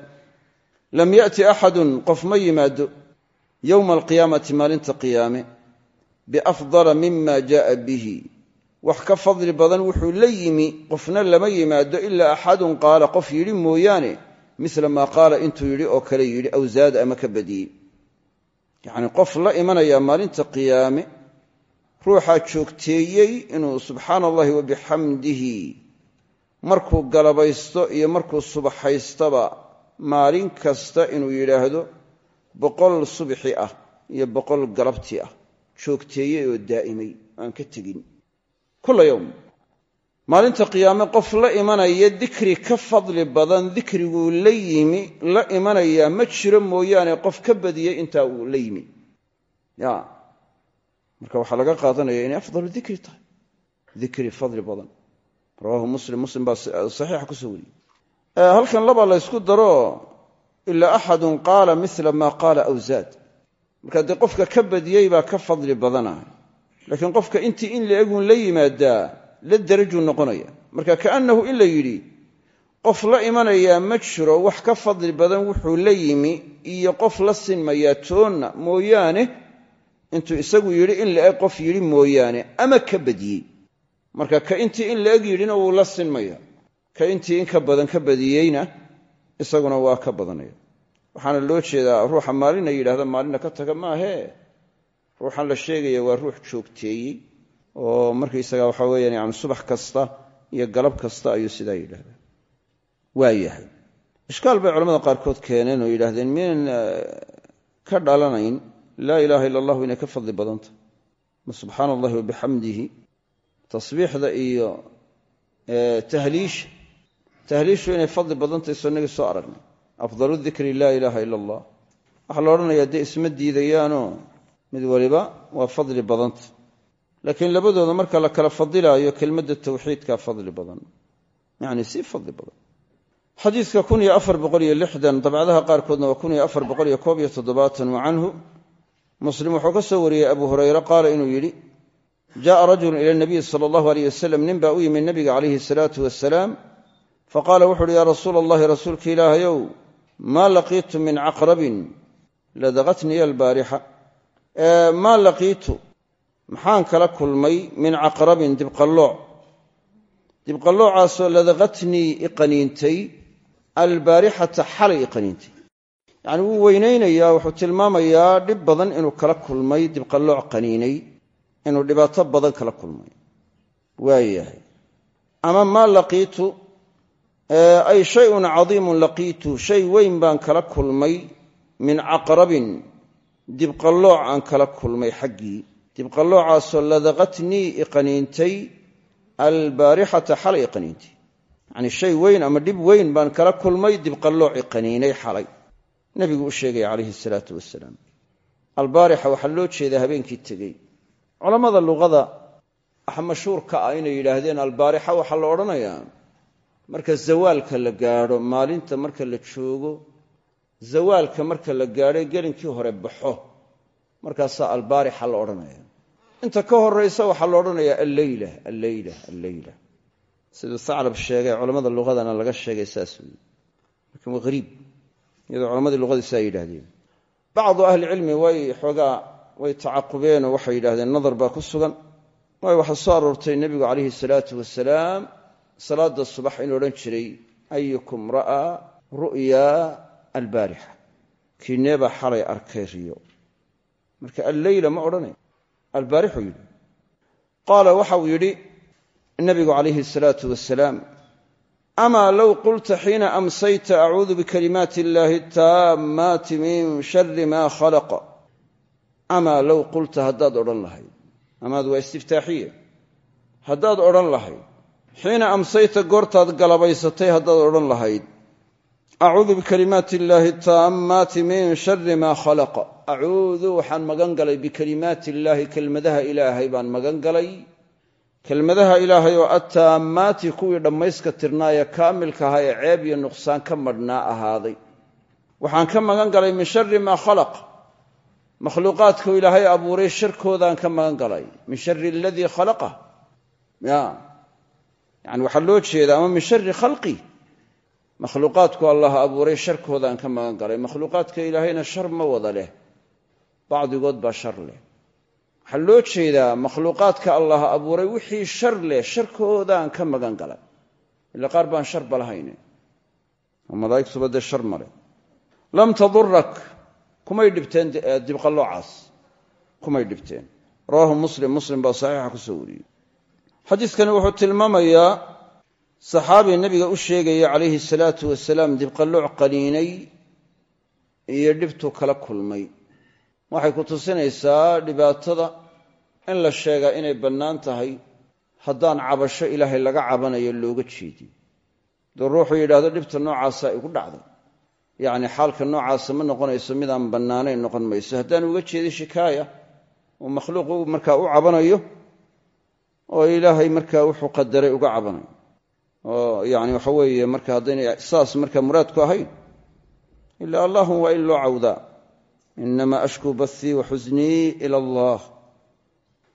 Lam yati axadun qof ma yimaado yowma alqiyaamati maalinta qiyaame biafdala mima jaaa bihi wax ka fadli badan wuxuu la yimi qofna lama yimaado ilaa axadun qaala qof yidhi mooyaane mila maa qaala intuu yidhi oo kale yidhi aw zaada ama ka badiyey yacnii qof la imanaya maalinta qiyaame ruuxaa joogteeyey inuu subxaana allahi wa bixamdihi markuu galabaysto iyo markuu subaxaystaba maalin kasta inuu yidhaahdo boqol subxi ah iyo boqol galabti ah joogteeyey oo aan ka tegin kula yowm. Maalinta qiyaame qof la imanaya dikri ka fadli badan dikriguu la yimi la imanayaa ma jiro mooyaane qof ka badiyey intaa uu la yimi. Ya. Marka waxaa laga qaadanaya inay afdalu dikri tahay. Dikri fadli badan. Rawaahu muslim. Muslim baa saxiixa ku soo wariyey. Halkan laba la ysku daro ilaa axadun qaala mila maa qaala aw zaad. Marka dee qofka ka badiyey baa ka fadli badanah laakiin qofka intii in la egun la yimaadaa la darajuu noqonaya. Marka kaannahu in la yidhi qof la imanayaa ma jiro wax ka fadli badan wuxuu la yimi iyo qof la sinmayaa toonna mooyaane intuu isagu yidhi in la-eg qof yidhi mooyaane ama ka badiyey marka ka intii in la-eg yidhina wuu la sinmaya. Ka intii in ka badan ka badiyeyna isaguna waa ka badanaya waxaana loo jeedaa ruuxa maalina yidhahda maalina ka taga maahee ruuxan la sheegaya waa ruux joogteeyey oo markaysaga waxa weyaan yani subax kasta iyo galab kasta ayuu sidaa yidhahdaa waa ishkaal bay culamada qaarkood keeneen oo yidhahdeen minan ka dhalanayn? Laa ilaaha illa allahu inay ka fadli badanta. Ma subxaana allahi wabixamdihi tasbiixda iyo tahliisha tahliishu inay fadli badantahy soo inagii soo aragnay. Afdalu dikri laa ilaaha ila allah waxaa la odhanayaa dee isma diidayaanoo mid waliba waa fadli badanta laakiin labadooda marka la kala fadilaayo kelmadda tawxiidkaa fadli badan. Yacni sii fadli badan. Xadiidka kun iyo afar boqol iyo lixdan dabcadaha qaarkoodna waa kun iyo afar boqol iyo koob iyo toddobaatan wa canhu. Muslim wuxuu ka soo wariyey abu hurayre qaala inuu yidhi jaءa rajulu ila nabiyi sala allahu aleyh wasalam nin baa u yimid nabiga calayhi asalaatu wasalaam faqaala wuxu uhi yaa rasuula allahi rasuulka ilaahayow maa laqiitu min caqrabin ladaqatniya albaarixa maa laqiitu? Maxaan kala kulmay min caqrabin dibqallooc. Dibqalloocaasoo ladaqatnii iqaniintay albaarixata xalay iqaniintay yacni wuu weynaynayaa wuxuu tilmaamayaa dhib badan inuu kala kulmay dibqallooc qaniinay inuu dhibaato badan kala kulmay. Waayahay ama maa laqiitu? Ay shayun cadiimun laqiitu shay weyn baan kala kulmay min caqrabin dibqallooc aan kala kulmay xaggii. Dibqalloocaasoo ladaqatnii iqaniintay albaarixata xalay iqaniintay yacnii shay weyn ama dhib weyn baan kala kulmay dibqallooc iqaniinay xalay. Nebigu u sheegaya calayhi salaatu wasalaam albaarixa waxaa loo jeedaa habeenkii tegey. Culammada luqada waxa mashhuurka ah inay yidhaahdeen albaarixa waxaa la odhanayaa. Marka zawaalka la gaadho maalinta marka la joogo zawaalka marka la gaadho gelinkii hore baxo markaasaa albaarixa la odhanaya inta ka horaysa waxaa la odhanayaa alleyla alleyla alleyla siduu saclab sheegay culammada luqadana laga sheegay saas weeye. Lakin waa hariib iyadoo culammadii luqadii saa yidhahdeen bacdu ahlicilmi way xoogaa way tacaqubeenoo waxay yidhahdeen nadar baa ku sugan. Waayo waxaa soo aroortay nebigu calayhi salaatu wasalaam salaada subax inuu odhan jiray ayukum ra'aa ru'ya albaarixa. Kiineebaa xalay arkay riyo. Marka alleyla ma odhanay. Albaarixuu yidhi. Qaala waxa uu yidhi nabigu calayhi asalaatu wasalaam amaa low qulta xiina amsayta acuudu bikalimaati illaahi taammaati min shari ma khalaqa. Amaa low qulta haddaad odhan lahayd. Amaad waa istiftaaxiya haddaad odhan lahayd. Xiina amsayta goortaad galabaysatay haddaad odhan lahayd acuudu bikalimaati illaahi taammaati min shari maa khalaqa acuudu waxaan magan galay bikalimaati illaahi kelmadaha ilaahay baan magan galay kelmadaha ilaahay oo attaammaati kuwii dhammayska tirnaaya kaamilka ahaa ee ceeb iyo nuqsaan ka madhnaa ahaaday waxaan ka magan galay min shari maa khalaq makhluuqaadku ilaahay abuuray sharkoodaan ka magan galay min shari aladii makhluuqaadku allah abuuray sharkoodaan ka magan galay. Makhluuqaadka ilaahayna shar ma wada leh. Bacdigood baa shar leh. Waxaa loo jeedaa makhluuqaadka allah abuuray wixii shar leh sharkoodaan ka magan galay. Ila qaar baan sharba lahayne oo malaa'igtuba shar male lam tadurak kumay dhibteen dibqalloocaas kumay dhibteen. Rawaahu muslim muslim baa saxiixa ku soo wariyey. Xadiidkani wuxuu tilmaamayaa saxaabi nebiga u sheegaya calayhi salaatu wasalaam dibqallooc qaniinay iyo dhibtu kala kulmay. Waxay ku tusinaysaa dhibaatada in la sheegaa inay bannaan tahay haddaan cabasho ilaahay laga cabanayo looga jeedin dee ruuxuu yidhahdo dhibta noocaasa igu dhacday yacni xaalka noocaasa ma noqonayso midaan bannaanayn noqon mayso. Haddaan uga jeedin shikaaya uu makhluuqu markaa u cabanayo oo ilaahay markaa wuxuu qadaray uga cabanayo oo yani waxa weeye marka haddaynay saas markaa muraadku ahayn. Ila allahum waa in loo cawdaa inama ashkuu bathii wa xusnii ila allah.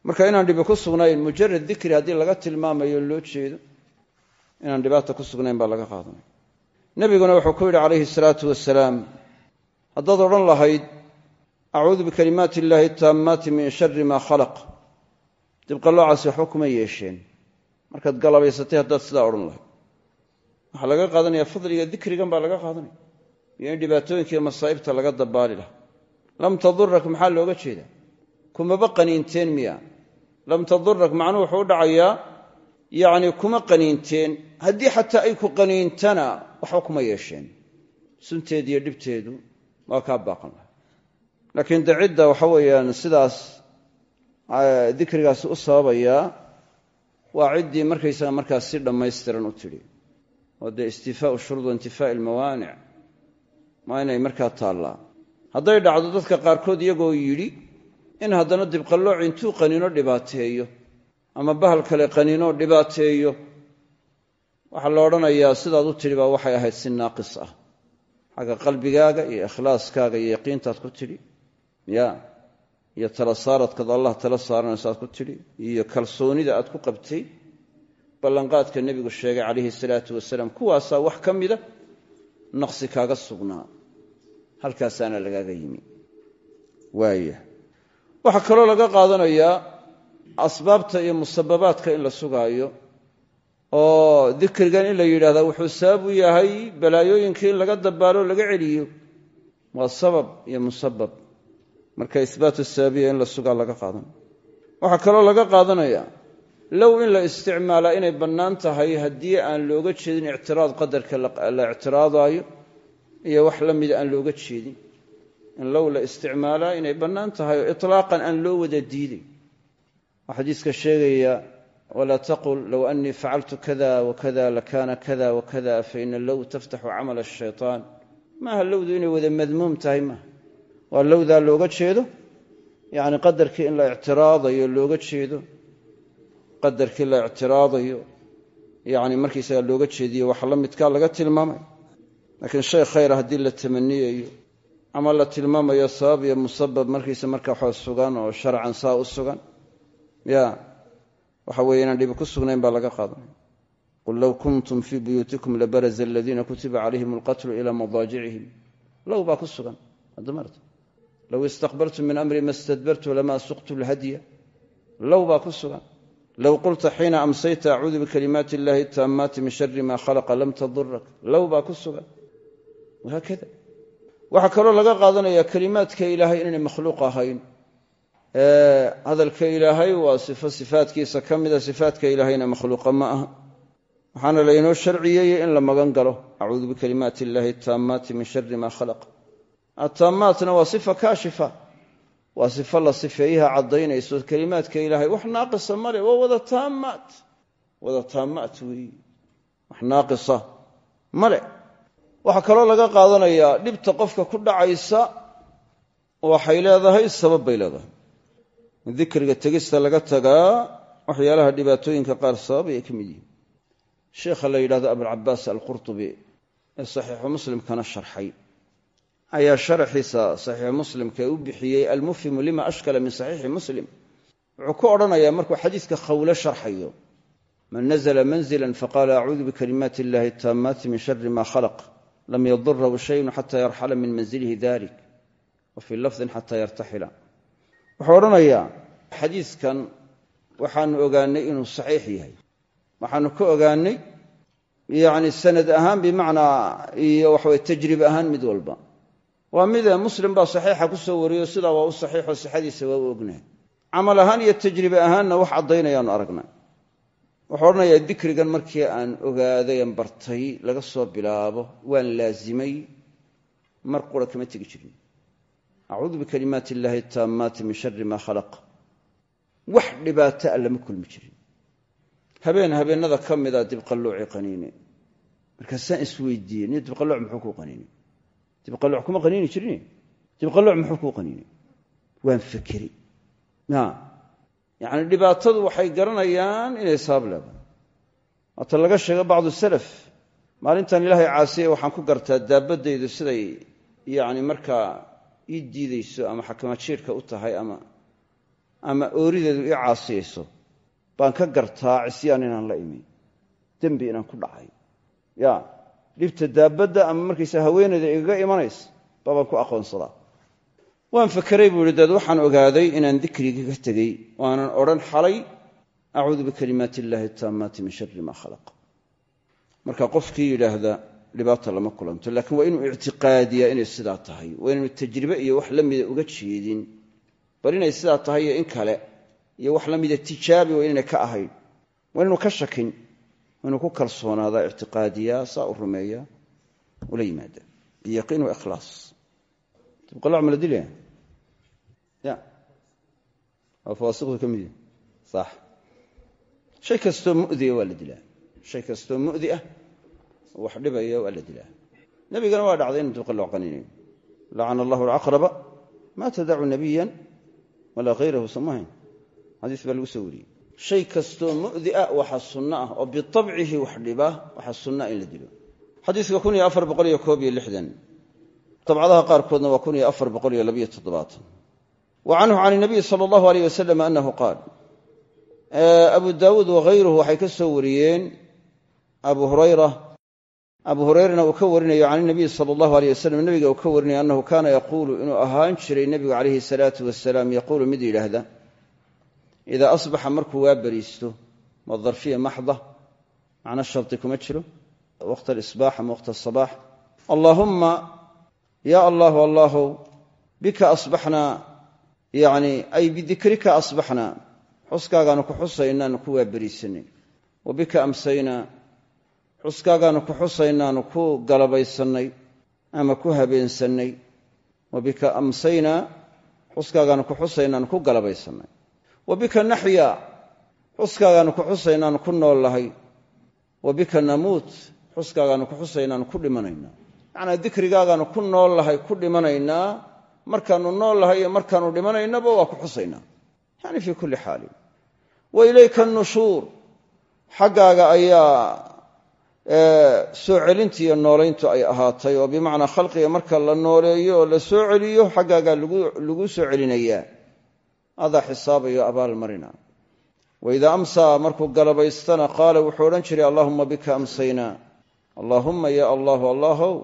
Marka inaan dhibi ku sugnayn mujarad dikri haddii laga tilmaamayo loo jeedo inaan dhibaata ku sugnayn baa laga qaadanaya nebiguna wuxuu ku yidhi calayhi salaatu wasalaam haddaad odhan lahayd acuudu bikalimaati illaahi taammaati min shari maa khalaq dibqalloocaasi waxba kuma yeesheen markaad galabaysatay haddaad sidaa odhan lahayd. Waxaa laga qaadanaya fadliga dikrigan baa laga qaadanaya. Iyo in dhibaatooyinkiiyo masaa'ibta laga dabaali laha lam tadurak maxaa looga jeedaa? Kumaba qaniinteen miya lam tadurak macnuhu wuxuu dhacayaa yacni kuma qaniinteen. Haddii xataa ay ku qaniintana waxba kuma yeesheen. Sunteed iyo dhibteedu waa kaa baaqan laha laakiin de waxa weeyaan sidaas dikrigaasi u sababayaa waa ciddii markaysaga markaas si dhammaystiran u tidhi oo dee istifaau shuruud wa intifaa'i almawaanic waa inay markaa taallaa. Hadday dhacdo dadka qaarkood iyagoo yidhi in haddana dibqallooc intuu qaniino dhibaateeyo ama bahal kale qaniino dhibaateeyo. Waxaa la odhanayaa sidaad u tidhi baa waxay ahayd si naaqis ah. Xagga qalbigaaga iyo ikhlaaskaaga iyo yaqiintaad ku tidhi ya iyo tala saaradkaad allah tala saaranaysaad ku tidhi iyo kalsoonida aad ku qabtay ballanqaadka nebigu sheegay calayhi salaatu wasalaam kuwaasaa wax ka mida naqsi kaaga sugnaa. Halkaasaana lagaaga yimi. Waaya waxaa kaloo laga qaadanayaa asbaabta iyo musababaadka in la sugaayo oo dikrigan in la yidhahdaa wuxuu sabab u yahay balaayooyinkii in laga dabaalo laga celiyo. Waa sabab iyo musabab marka ihbaatu sababiya in la sugaa laga qaadanaya waxaa kaloo laga qaadanaya low in la isticmaalaa inay bannaan tahay aan looga jeedin ictiraad qadarka la ictiraadaayo iyo wax la mida aan looga jeedin. In low la isticmaalaa inay bannaan itlaaqan aan loo wada diiday xadiiska sheegaya walaa taqul low anii facaltu kada wakada lakana kada wakada faina low taftaxu camala ashaytaan maaha lowdu inay wada madmuum tahay waa lowdaa looga jeedo yacni qadarkii in la ictiraadayo looga jeedo qadarkii la ictiraadayo yacni markiisaga looga jeediyo waxa la midkaa laga tilmaamay. Laakiin shay khayra haddii la tamaniyayo ama la tilmaamayo sabab iyo musabab markiisa marka waxaa sugan oo sharcan saa u sugan ya waxa weeye inaan ku sugnayn baa laga qaadanaya qul low kuntum fii buyuutikum labaraza aladiina kutiba calayhim alqatlu ila madaajicihim. Low baa ku sugan addamarta low istaqbaltu min amri ma stadbartu lamaa suqtu lhadya low baa ku sugan low qulta xiina amsayta acuudu bikalimaati illahi taammaati min shari ma khalaqa lam tadurak low baa ku sugan wahaakada waxaa kaloo laga qaadanaya kelimaadka ilaahay inaynay makhluuq ahayn hadalka ilaahay waa sifo sifaadkiisa ka mida sifaadka ilaahayna makhluuqa ma aha waxaana laynoo sharciyeeyey in la magan galo acuudu bikalimaati illaahi taammaati min shari ma khalaq ataammaatna waa sifa kaashifa. Waa sifo la sifeeyaha caddaynayso kelimaadka ilaahay. Wax naaqisa male waa wada taammaat wada taamaat weeye wax naaqisa male waxaa kaloo laga qaadanayaa dhibta qofka ku dhacaysa waxay leedahay sabab bay leedahay. Dikriga tegista laga tagaa waxyaalaha dhibaatooyinka qaar sababay ay ka mid yihiin. Sheikha la yidhahdo abulcabaas alqurtubi ee saxiixu muslimkana sharxay ayaa sharaxiisa saxiixu muslimka u bixiyey almufhimu lima ashkala min saxiixi muslim. Wuxuu ku odhanayaa markuu xadiiska khawle sharxayo man nazla manzila faqala acuudu bikalimaati illahi ataamaati min shari ma khalaq. Lam yadurahu shayun xata yarxala min manzilihi dalik wa fii lafdin xata yartaxila wuxuu odhanayaa xadiiskan waxaanu ogaanay inuu saxiix yahay. Waxaanu ka ogaanay yani sanad ahaan bimacnaa iyo waxaweye tajribe ahaan mid walba waa mide muslim baa saxiixa ku soo wariyo sidaa waa u saxiixo sixadiisa waa ognahay. Camal ahaan iyo tajribe ahaanna wax caddaynayaanu aragnay. Wuxuu odhanayaa markii aan ogaadayan bartay laga soo bilaabo waan laazimay mar qura kama tegi jirin. Acuudu bikalimaati illaahi taammaati min shari maa khalaq. Wax dhibaato a lama kulmi habeen habeennada ka mida dibqalluuci qaniine markaasaan isweydiiyey niyo dibqalluuc muxuu kuu qaniine dibqalluuc kuma qaniini jirin dibqalluuc muxuu kuu qaniine waan fekeri yacni dhibaatadu waxay garanayaan inay sabab leedahay waata laga sheego bacdu salaf maalintan ilaahay caasiyey waxaan ku gartaa daabaddaydu siday yacni markaa ii diidayso ama xakama jiirka u tahay ama ama oorideedu ii caasiyayso baan ka gartaa cisyaan inaan la imi dembi inaan ku dhacay ya dhibta daabadda ama markaysa haweenayda igaga imanaysa baabaan ku aqoonsadaa waan fakeray buu daed waxaan ogaaday inaan dikrigii ka tegey waanan odhan xalay acuudu bikalimaati illaahi ataammaati min shari maa khalaq. Marka qofkii yidhaahda dhibaata lama kulanto laakiin waa inuu ictiqaadiyaa inay sidaa tahay waa inaynu tajribe iyo wax la uga jeedin. Bal inay sidaa tahay iyo in kale iyo wax la tijaabi waa inaynay ka ahayn waa inaynu ka shakin inuu ku kalsoonaadaa ictiqaadiyaa saa u rumeeya ula yimaada. Biyaqiin wa ikhlaas. Dibqaloc ma la dilaya ya. Waa fawaasiqdu ka mid sax. Shay kastoo mu'diya waa la shay kastoo mu'di ah wax dhibaya waa la dilaa. Nebigana waa dhacday inu dibqaloc qaninayo lacana allahu alcaqraba ma tadacu nabiyan walaa hayrahu samahayn xadiis baa lagu soo wariyey shay kastoo mu'di ah waxa sunno ah oo bitabcihi wax dhiba waxa sunna in la dilo xadiiska dabcadaha qaarkoodna waa wa canhu can inabiy sala allahu aleyh wasalam annahu qaal abu daawuud waghayruhu waxay ka soo wariyeen abu hurayra. Abu hurayrana uu ka warinayo can inabiy sala allahu aleyh wasalam nebiga uu ka warinayo annahu kaana yaquulu inuu ahaan jiray nebigu calayhi salaatu wasalaam yaquulu mid yidhaahda idaa asbaxa markuu waa beriisto waa darfiya maxda macno shardi kuma jiro waqta alisbaax ama waqta asabaax allaahumma ya allahu allahu bika asbaxnaa yani ay bidikrika asbaxnaa xuskaagaanu ku xusaynaanu ku waaberiisanay wa bika amsaynaa xuskaagaanu ku xusaynaanu ku galabaysannay ama ku habeensannay wa bika amsaynaa xuskaagaanu ku wa bika naxya xuskaagaanu ku xusaynaanu ku nool lahay. Wa namuut xuskaagaanu ku xusaynaanu ku dhimanaynaa macnaa dikrigaagaanu ku nool lahay ku dhimanaynaa markaannu nool lahay iyo dhimanaynaba waa ku xusaynaa yani fii kulli xaalin. Wa ilayka annushuur xaggaaga ayaa soo celinta iyo noolayntu ay ahaatay. Oo bimacnaa khalqiga marka la nooleeyo oo la soo celiyo xaggaagaa lagu soo celinayaa adaa xisaabayo abaal marina. Wa idaa amsaa markuu galabaystana qaala wuxuu odhan jiray allaahumma bika amsaynaa allaahumma ya allahu allahow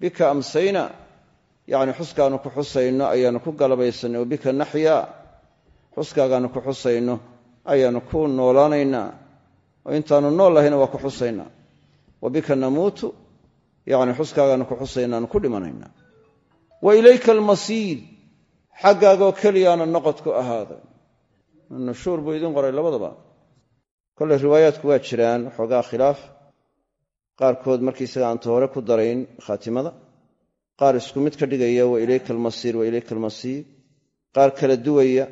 bika amsayna. Yacni xuskaanu ku xusayno ayaanu ku galabaysanay wa bika naxya xuskaagaanu ku xusayno ayaanu ku noolaanaynaa oo intaanu nool lahayna waa ku xusaynaa wa namuutu yacni xuskaagaanu ku xusaynaanu ku dhimanaynaa wa ilayka almasiir xaggaagoo keliyaana noqod ku ahaaday nushuur buu idiin qoray labadaba. Kolley riwaayaadku waa jiraan waxoogaa khilaaf. Qaarkood markiisaga aanta hore ku darayn khaatimada qaar isku mid ka dhigaya wa ilayka almasiir wa ilayka almasiir. Qaar kala duwaya.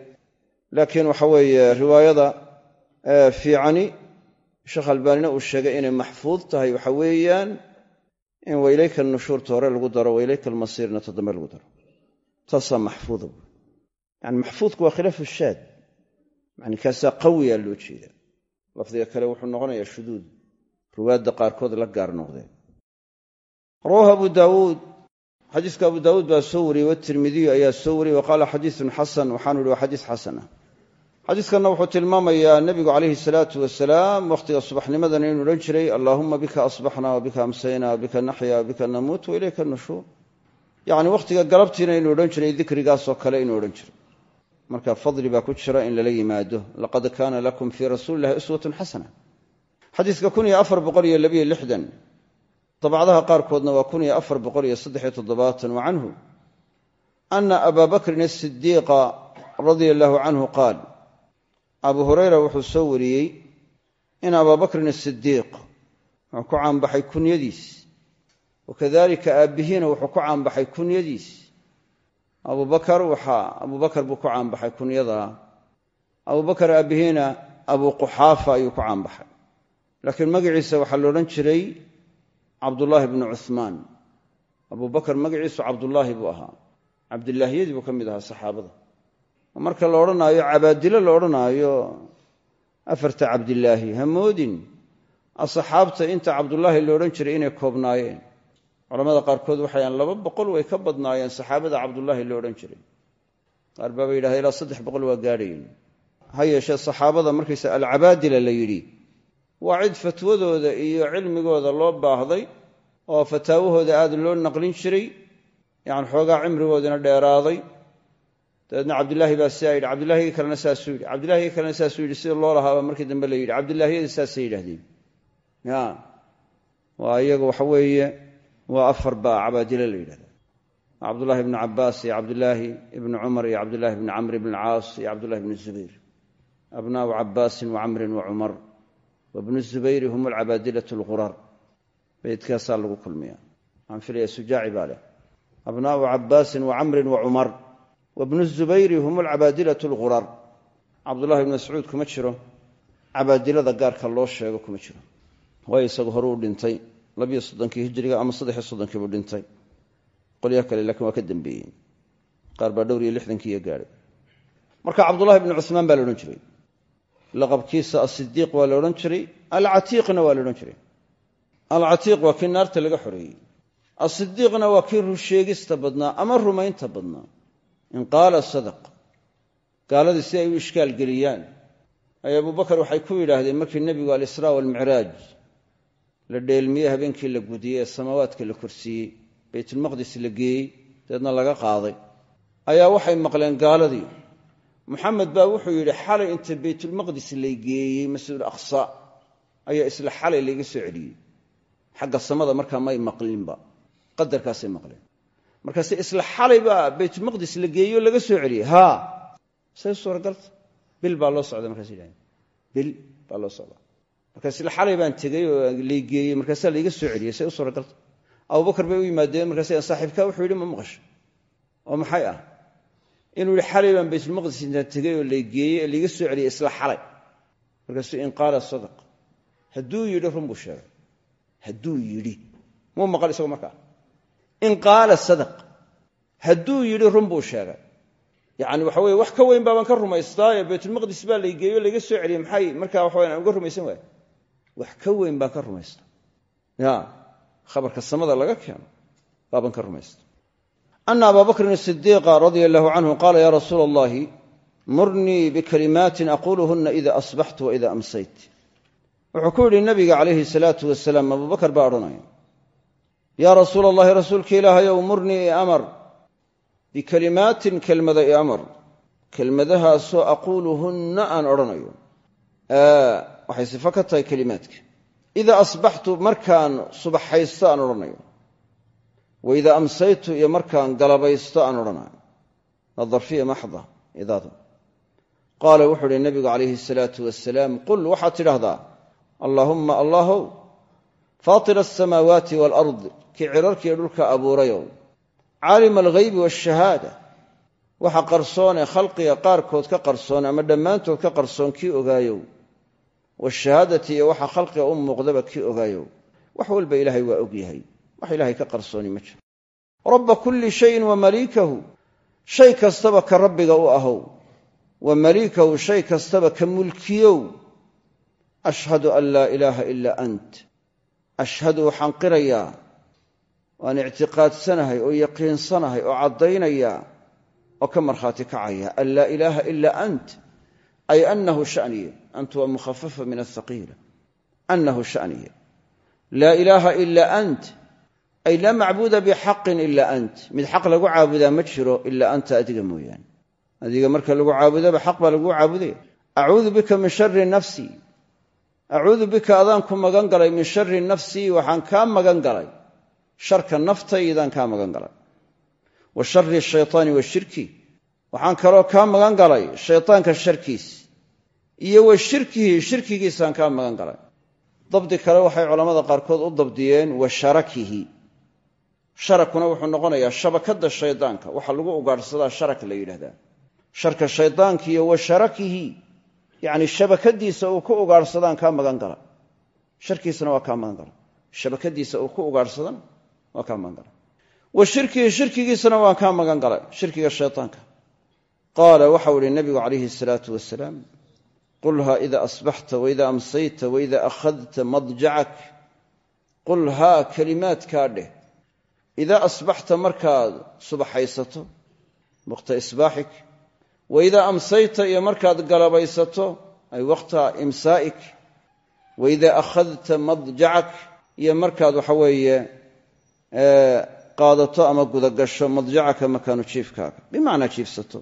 Laakiin waxa weeye riwaayada fiicani sheekh albaanina uu sheegay inay maxfuud tahay waxa weeyaan in weylayka nushuurta hore lagu daro weylayka almasiirna toddobe lagu daro taasaa maxfuuda yani maxfuudku waa khilaafu shaad. Yani kaasaa qawiya loo jeedaa lafdiga kale wuxuu noqonayaa shuduud. Ruwaadda qaarkood la gaar noqdeen. Rawahu abu daawuud. Xadiiska abu daawuud baa soo wariyey watirmidiyu ayaa soo wariyey wa qaala xadiisun xasan waxaanu ihi waa xadiis xasan ah. Xadiiskanna wuxuu tilmaamayaa nebigu calayhi salaatu wasalaam wakhtiga subaxnimadan inuu odhan jiray allaahuma bika asbaxna wabika amsayna wabika naxya wabika namuut wailayka nushuur yacni wakhtiga galabtiina inuu odhan jiray dikrigaasoo kale inuu odhan jiray. Marka fadli baa ku jira in lala yimaado laqad kaana lakum fii rasuuli illahi uswatun xasana xadiiska dabcdaha qaarkoodna waa wa canhu ana abaa bakrin asidiiqa radia allaahu canhu qaal abu hurayra wuxuu soo wariyey in abaa bakrin asidiiq wuxuu ku caanbaxay kunyadiis wakadalika aabbihiina wuxuu ku caanbaxay kunyadiis abubakar waxaa abubakar buu ku caanbaxay kunyada abubakar aabbihiina abuu quxaafa ayuu ku caanbaxay laakiin magaciisa waxaa la odhan jiray cabdullaahi bnu cuhmaan abubakar magaciisu cabdullaahi buu ahaa cabdilaahiyadii buu ka mid ahaa saxaabada marka la odhanaayo cabaadilo la odhanaayo afarta cabdilaahi ha moodin asxaabta inta cabdullaahi la odhan jiray inay koobnaayeen culamada qaarkood waxayan laba boqol way ka badnaayeen saxaabada cabdullaahi la odhan jiray. Qaar baaba yidhahda ilaa saddex boqol waa gaadhayen ha yeeshee saxaabada markaysa alcabaadila la yidhi waa cid fatwadooda iyo cilmigooda loo baahday oo fataawahooda aad loo naqlin jiray yani xoogaa cimrigoodina dheeraaday. Dabeedna cabdilaahi baa sidaa yidhi cabdilaahigii kalena saasuu yidhi cabdilaahigii kalena saasuu yidhi sida loo lahaaba markii dambe la yidhi cabdilaahiyadii saasay yidhahdeen ya waa iyaga waxa weeye waa afar baa cabaadilo la yidhahda cabdullahi ibnu cabaas iyo cabdilaahi ibnu cumar iyo cabdillahi ibni camr ibn caas iyo cabdullahi ibni zubayr. Abnaau cabaasin wa camrin wa cumar. Zubayri hum alcabaadilatu lqurar beydkaasaa lagu kulmiya waxaan filaya sujaaci baa leh. Abnaau cabaasin wa camrin wa cumar. Zubayri hum alcabaadilatu lqurar cabdullahi ibni mascuud kuma jiro. Cabaadilada gaarka loo sheego kuma jiro. Waayo isagu hore u dhintay labiyo soddonkii hijriga ama saddexiyo soddonkii buu dhintay. Qolyaha kale laakiin waa ka dambeeyeen qaar baa dhowr iyo lixdankiiyo gaadhay marka cabdullahi ibnu cuhmaan baa la odhan jiray. Laqabkiisa asidiiq waa la odhan jiray alcatiiqna waa la odhan jiray. Alcatiiq waa kii naarta laga xoreeyey. Asidiiqna waa kii rusheegista badnaa ama rumaynta badnaa. In qaala sadaq gaaladii si ay u ishkaal geliyaan. Ay abubakar waxay ku yidhaahdeen markii nebigu alisraa walmicraaj la dheelmiyey habeenkii la gudiyey ee samaawaadka la korsiiyey baytulmaqdis la geeyey dabeedna laga qaaday. Ayaa waxay maqleen gaaladii. Muxamed baa wuxuu yidhi xalay inta baytulmaqdis lay geeyey masjidul aqsa ayaa isla xalay layga soo celiyey. Xagga samada markaa may maqlinba qadarkaasay maqleen. Markaase isla xalay baa baytulmaqdis la geeyey laga soo celiyey. Haa say suuragalta bil baa loo socda markaas bil baa loo socda markaas isla xalay baan tegey oo lay geeyey markaasaa layga soo celiyey say u suuragalta abubakar bay u yimaadeen markaas saaxiibkaa wuxuu yidhi ma maqasho. Oo maxay ah? Inuu yihi xalay baan baytulmaqdis intaan tegey oo lay geeyey ee layga soo celiyey isla xalay. Markaasuu in qaala sadaq. Hadduu yidhi run buu sheegay. Hadduu yidhi. Maqal isago markaa in qaala sadaq. Hadduu yidhi run buu sheegay. Waxa weye wax ka weyn baabaan ka rumaystaa ee baytulmaqdis baa lay geeyo o layga soo celiyey maxay? Markaa waxa aan uga rumaysan waaya wax ka weyn baan ka rumaysta. Ya khabarka samada laga keeno baabaan ka rumaysta. Ana abaa bakrin asidiiqa radia allahu canhu qaala ya rasuula allahi murnii bikalimaatin aquluhuna ida asbaxtu waida amsayt. Wuxuu ku yidhi nabiga calayhi salaatu wasalaam abubakar baa odhanaya yaa rasuula allahi rasuulka ilaahayow murnii i amar bikalimaatin kelmada i amar kelmadahaasoo aquuluhunna aan odhanayo waxay sifo ka tahay kelimaadka. Idaa asbaxtu markaan subaxaysto aan odhanayo. Wa idaa amsaytu iyo markaan galabaysto aan odhanayo. Waa darfiya maxda idaada wuxuu uhi nabigu calayhi asalaatu wasalaam qul waxaad tidhaahdaa allaahumma allahow faatira asamaawaati waalardi kii cirarkiiyo dhulka abuurayow caalima alghaybi waashahaada waxa qarsoonee khalqiga qaarkood ka qarsoon ama dhammaantood ka qarsoon kii ogaayow washahaadati iyo waxa khalqiga u muuqdaba kii ogaayow. Wax walba ilaahay waa og yahay. Wax ilaahay ka qarsooni ma jiro. Rabba kulli shayin wa maliikahu shay kastaba ka rabbiga u ahow. Wa maliikahu shay kastaba ka mulkiyow. Ashhadu an laa ilaaha ilaa ant. Ashhadu waxaan qirayaa waan ictiqaadsanahay oo yaqiinsanahay oo caddaynayaa oo ka markhaati kacaya. An laa ilaaha ilaa ant ay anahu shaniye antu waa mukhafafa min athaqiila anahu shaniye laa ilaaha ilaa ant ay laa macbuuda bixaqin ilaa ant mid xaq lagu caabudaa ma jiro ilaa anta adiga mooyaane adiga marka lagu caabudaba xaq baa lagu caabudaya acuudu bika min shari nafsi acuudu bika adaan ku magan galay min shari nafsii waxaan kaa magan galay sharka naftaydaan kaa magan galay wa shari shaytaani wa shirki iyo wa shirkihi shirkigiisaan kaa magan galay. Dabdi kale waxay culammada qaarkood u dabdiyeen wa sharakihi. Sharakuna wuxuu noqonayaa shabakadda shaydaanka. Waxa lagu ugaadhsadaa sharak la yidhahdaa sharka shaydaankiiyo wa sharakihi yacni shabakadiisa uu ku ugaadhsadaan kaa magan gala. Sharkiisana waa kaa magan gala. Shabakadiisa uu ku ugaadhsadan waa kaa magan gala. Wa shirkihi shirkigiisana waan kaa magan galay shirkiga shaydaanka. Qaala waxau ihi nabigu calayhi asalaatu wasalaam qulhaa ida asbaxta waida amsayta waida akhadta madjacak qulhaa kelimaadkaa dheh idaa asbaxta markaad subaxaysato waqta isbaaxik waidaa amsayta iyo markaad galabaysato ay waqta imsaa'ik waidaa akhadta madjacak iyo markaad waxa weeye qaadato ama gudagasho madjacaka makaanu jiifkaaga bimacnaa jiifsato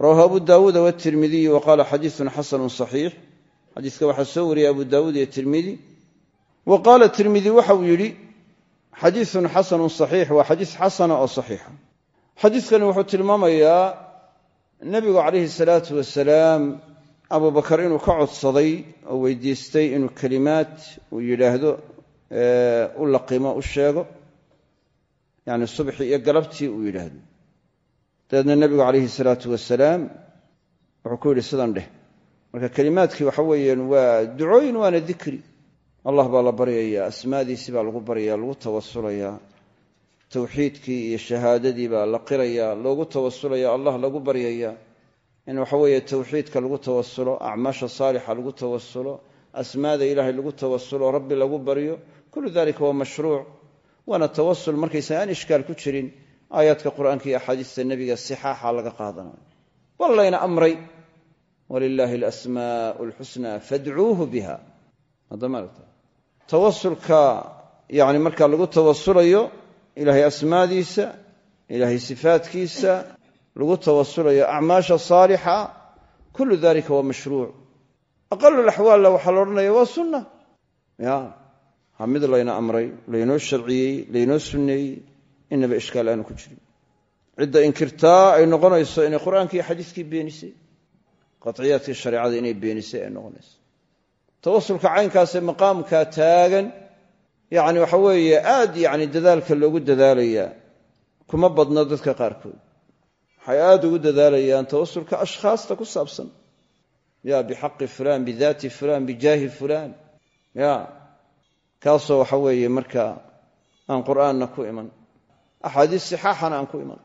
rawahu abu daawuuda watirmidiyu wa qaala xadiiun xasanu saxiix xadiiska waxaa soo wariyey abu daawuud iyo tirmidi wa qaala tirmidi waxauu yidhi xadiiun xasanu saxiix waa xadiis xasana oo saxiixa. Xadiiskani wuxuu tilmaamayaa nebigu calayhi salaatu wasalaam abubakar inuu ka codsaday oo weydiistay inuu kelimaad uu yidhaahdo u laqimo u sheego. Yani subxii iyo galabtii uu yidhaahdo dabeedna nebigu calayhi salaatu wasalaam wuxuu ku yidhi sidan dheh. Marka kelimaadkii waxa weeyaan waa ducooyin waana dikri. Allah baa la baryayaa asmaadiisii baa lagu baryayaa lagu tawasulayaa. Tawxiidkii iyo shahaadadii baa la qirayaa loogu tawasulaya allah lagu baryayaa. In waxa weeye tawxiidka lagu tawasulo acmaasha saalixa lagu tawasulo asmaada ilaahay lagu tawasulo rabbi lagu baryo kullu dalika waa mashruuc. Waana tawasul markaysa aan ishkaal ku jirin aayaadka qur'aanka iyo axaadiista nebiga sixaaxa laga qaadanayo waa layna amray walilaahi alasmaa'u alxusnaa fadcuuhu biha tawasulka yani marka lagu tawasulayo ilaahay asmaadiisa ilaahay sifaadkiisa lagu tawasulayo acmaasha saalixa kullu dalika waa mashruuc. Aqalulaxwaalla waxaa la odhanaya waa ya ha layna amray laynoo sharciyey laynoo sunneeyey inaba ishkaal aanu ku jirin. Cidda inkirtaa ay noqonayso inay qur'aankii iyo xadiiskii beenisay. Qaciyaadkii shareecada inay beenisay ay noqonayso. Tawasulka caynkaasee maqaamkaa taagan yani waxa weeye aad yani dadaalka loogu dadaalayaa kuma badna dadka qaarkood. Waxay aad ugu dadaalayaan tawasulka ashkhaasta ku saabsan. Ya bixaqi fulan bidaati fulan bijaahi fulan ya kaasoo waxa weeye marka aan qur'aanna ku iman axaadiis sixaaxana aan ku iman.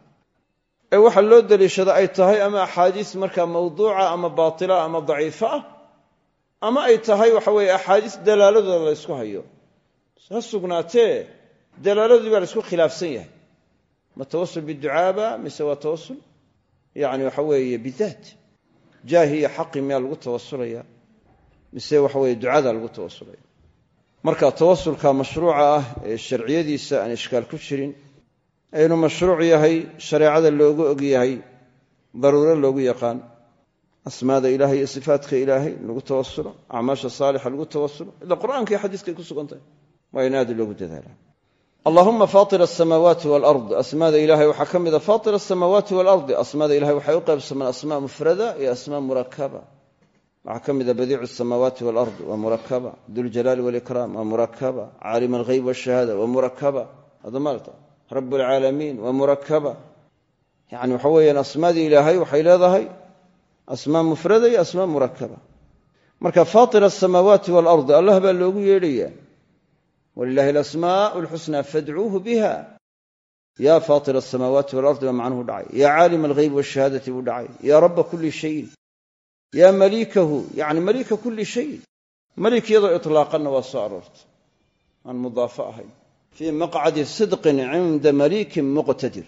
ee waxa loo daliishada ay tahay ama axaadiis markaa mawduuca ama baatila ama daciifo ah ama ay tahay waxa weeye axaadiis dalaaladooda la ysku hayo. Ha sugnaatee dalaaladii baa la isku khilaafsan yahay. Ma tawasul biducaaba mise waa tawasul yani waxa weeye bidaat jaahi iyo xaqi miyaa lagu tawasulaya mise waxa weye ducada lagu tawasulaya marka tawasulka mashruuca ah ee sharciyadiisa aan ishkaal ku jirin inuu mashruuc yahay shareecada loogu og yahay daruuro loogu yaqaan. Asmaada ilaahay iyo sifaatka ilaahay lagu tawasulo acmaasha saalixa lagu tawasulo ila qur'aanka iyo xadiiskay ku sugan tahay. Waa in aad loogu dadaala allahuma fatir asamaawaati walard asmaada ilahay waxaa ka mida fatir asamaawaati waalardi asmaada ilahay waxay u qaybsamaan asmaa mufrada iyo asmaa murakaba waxaa ka mida badiicu asamaawaati walard waa murakaba duljalaali walikraam waa murakaba caalim algheyb washahaada waa murakaba rab alcaalamiin waa murakaba yani waxa weeyaan asmaadii ilaahay waxay leedahay asmaa mufrada iyo asmaa murakaba marka faatira asamaawaati waalardi allah baa loogu yeedhayaa. Walilahi alasmaa'u alxusnaa fadcuuhu biha yaa faatira asamaawaati waalardi baa macnuhu dhacay. Yaa caalima alghaybi washahaadati buu dhacay. Yaa rabba kulli shayin. Yaa maliikahu yacni maliika kulli shayin. Malik iyadoo itlaaqanna waa soo aroortay. Aan mudaafo ahayn fii maqcadi sidqin cinda maliikin muqtadir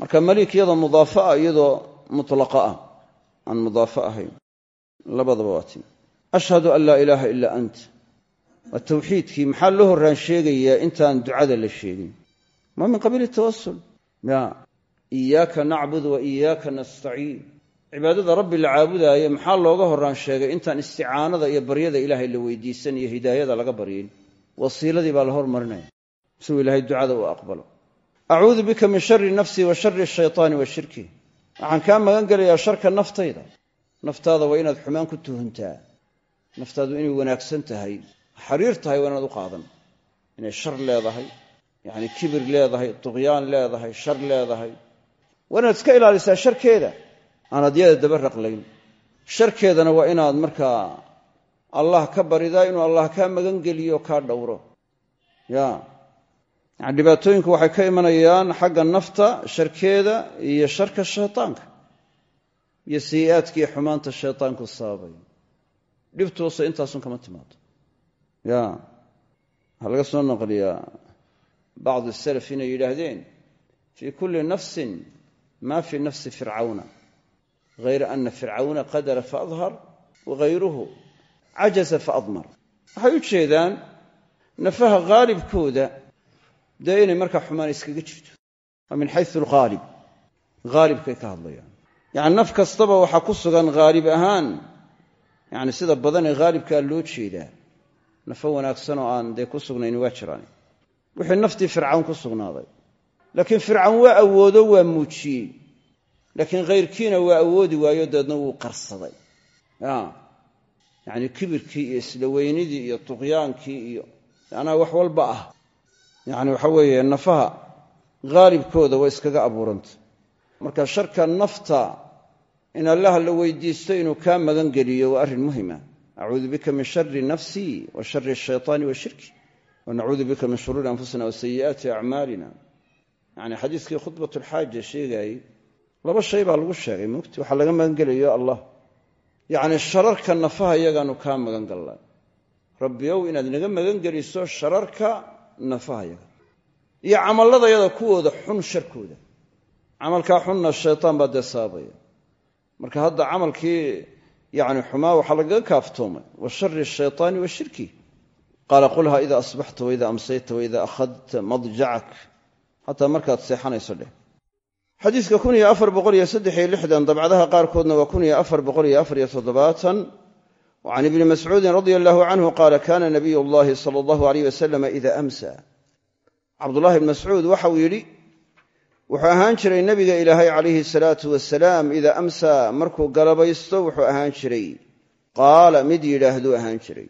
marka maliik iyadoo mudaafo ah iyadoo mutlaqa ah aan mudaafo ahayn labadaba waa timi ashhadu an laa ilaaha ilaa ant waa maxaa loo horraan sheegayaa intaan ducada la sheegin ma min qabiili tawasul ya iyaaka nacbud wa iyaaka nastaciin cibaadada rabbi la caabudaayo maxaa looga horraan sheegay intaan isticaanada iyo baryada ilaahay la weydiisan iyo hidaayada laga baryin wasiiladii baa la hormarinaya siuu ilaahay ducada u aqbalo. Acuudu bika min shari nafsii wa shari shaytaani wa shirki. Waxaan kaa magan gelayaa sharka naftayda. Naftaada waa inaad xumaan ku tuhuntaa. Naftaadu inay wanaagsan tahay xariir tahay waa inaad u qaadan. Inay shar leedahay yacni kibir leedahay duqyaan leedahay shar leedahay. Waa inaad iska ilaalisaa sharkeeda aanad yada daba raqlayn. Sharkeedana waa inaad markaa allah ka baridaa inuu allah kaa magan geliyo kaa dhowro. Ya yani dhibaatooyinku waxay ka imanayaan xagga nafta sharkeeda iyo sharka shaytaanka iyo sayi'aadka iyo xumaanta shaytaanku sababay. Dhibtuusa intaasun kama timaado ya waxaa laga soo naqliyaa bacdu salaf inay yidhaahdeen fii kulli nafsin ma fii nafsi fircawna. Hayra ana fircawna qadara faadhar wagayruhu cajaza faadmar waxay u jeedaan nafaha haalibkooda dee inay markaa xumaan iskaga jirto. Waa min xayu alghaalib haalibkay ka hadlayaan. Yacni naf kastaba waxaa ku sugan haalib ahaan. Yacni sida badan ee haalibkaa loo jeedaa. Nafo wanaagsan oo aan dee ku sugnayn waa jiraan wixii naftii fircawn ku sugnaaday. Laakiin fircawn waa awoodo waa muujiyey. Laakiin khayrkiina waa awoodi waayo dabeedna wuu qarsaday. Yacni kibirkii iyo isla weynidii iyo tuqyaankii iyo anaa wax walba ah yacni waxa weeye nafaha haalibkooda waa iskaga abuuranta marka sharka nafta in allaha la weydiisto inuu kaa magan geliyo waa arrin muhima. Acuudu bika min shari nafsii wa shari ashaytaani wa shirki wa nacuudu bika min shuruuri anfusina wa sayi'aati acmaalina yacni xadiiskii khudbat alxaaja sheegaayey laba shay baa lagu sheegay. Mogti waxaa laga magan gelayo allah. Yacni shararka nafaha iyagaanu kaa magan gallaa rabbiyow inaad naga magan geliso shararka nafahayaga iyo camalladayada kuwooda xun sharkooda. Camalkaa xunna shaytaan baa dee sababaya marka hadda camalkii yani xumaa waxaa lagaga kaaftoomay. Wa shari shaytaani wa shirki. Qaala qulha ida asbaxta waida amsayta waida akhadta madjacak. Xataa markaad seexanayso dheh. Xadiiska kun iyo afar boqol iyo saddex iyo lixdan dabcadaha qaarkoodna waa kun iyo afar boqol iyo afar iyo toddobaatan وcan ibni mascuudi radia allahu canhu qaala kana nabiy llahi sala allahu alayh wasalama ida amsa cabdullahi ibn mascuud waxau yidhi wuxuu ahaan jiray nebiga ilaahay calayhi salaatu wasalaam idaa amsaa markuu galabaysto wuxuu ahaan jiray qaala mid yidhaahduu ahaan jiray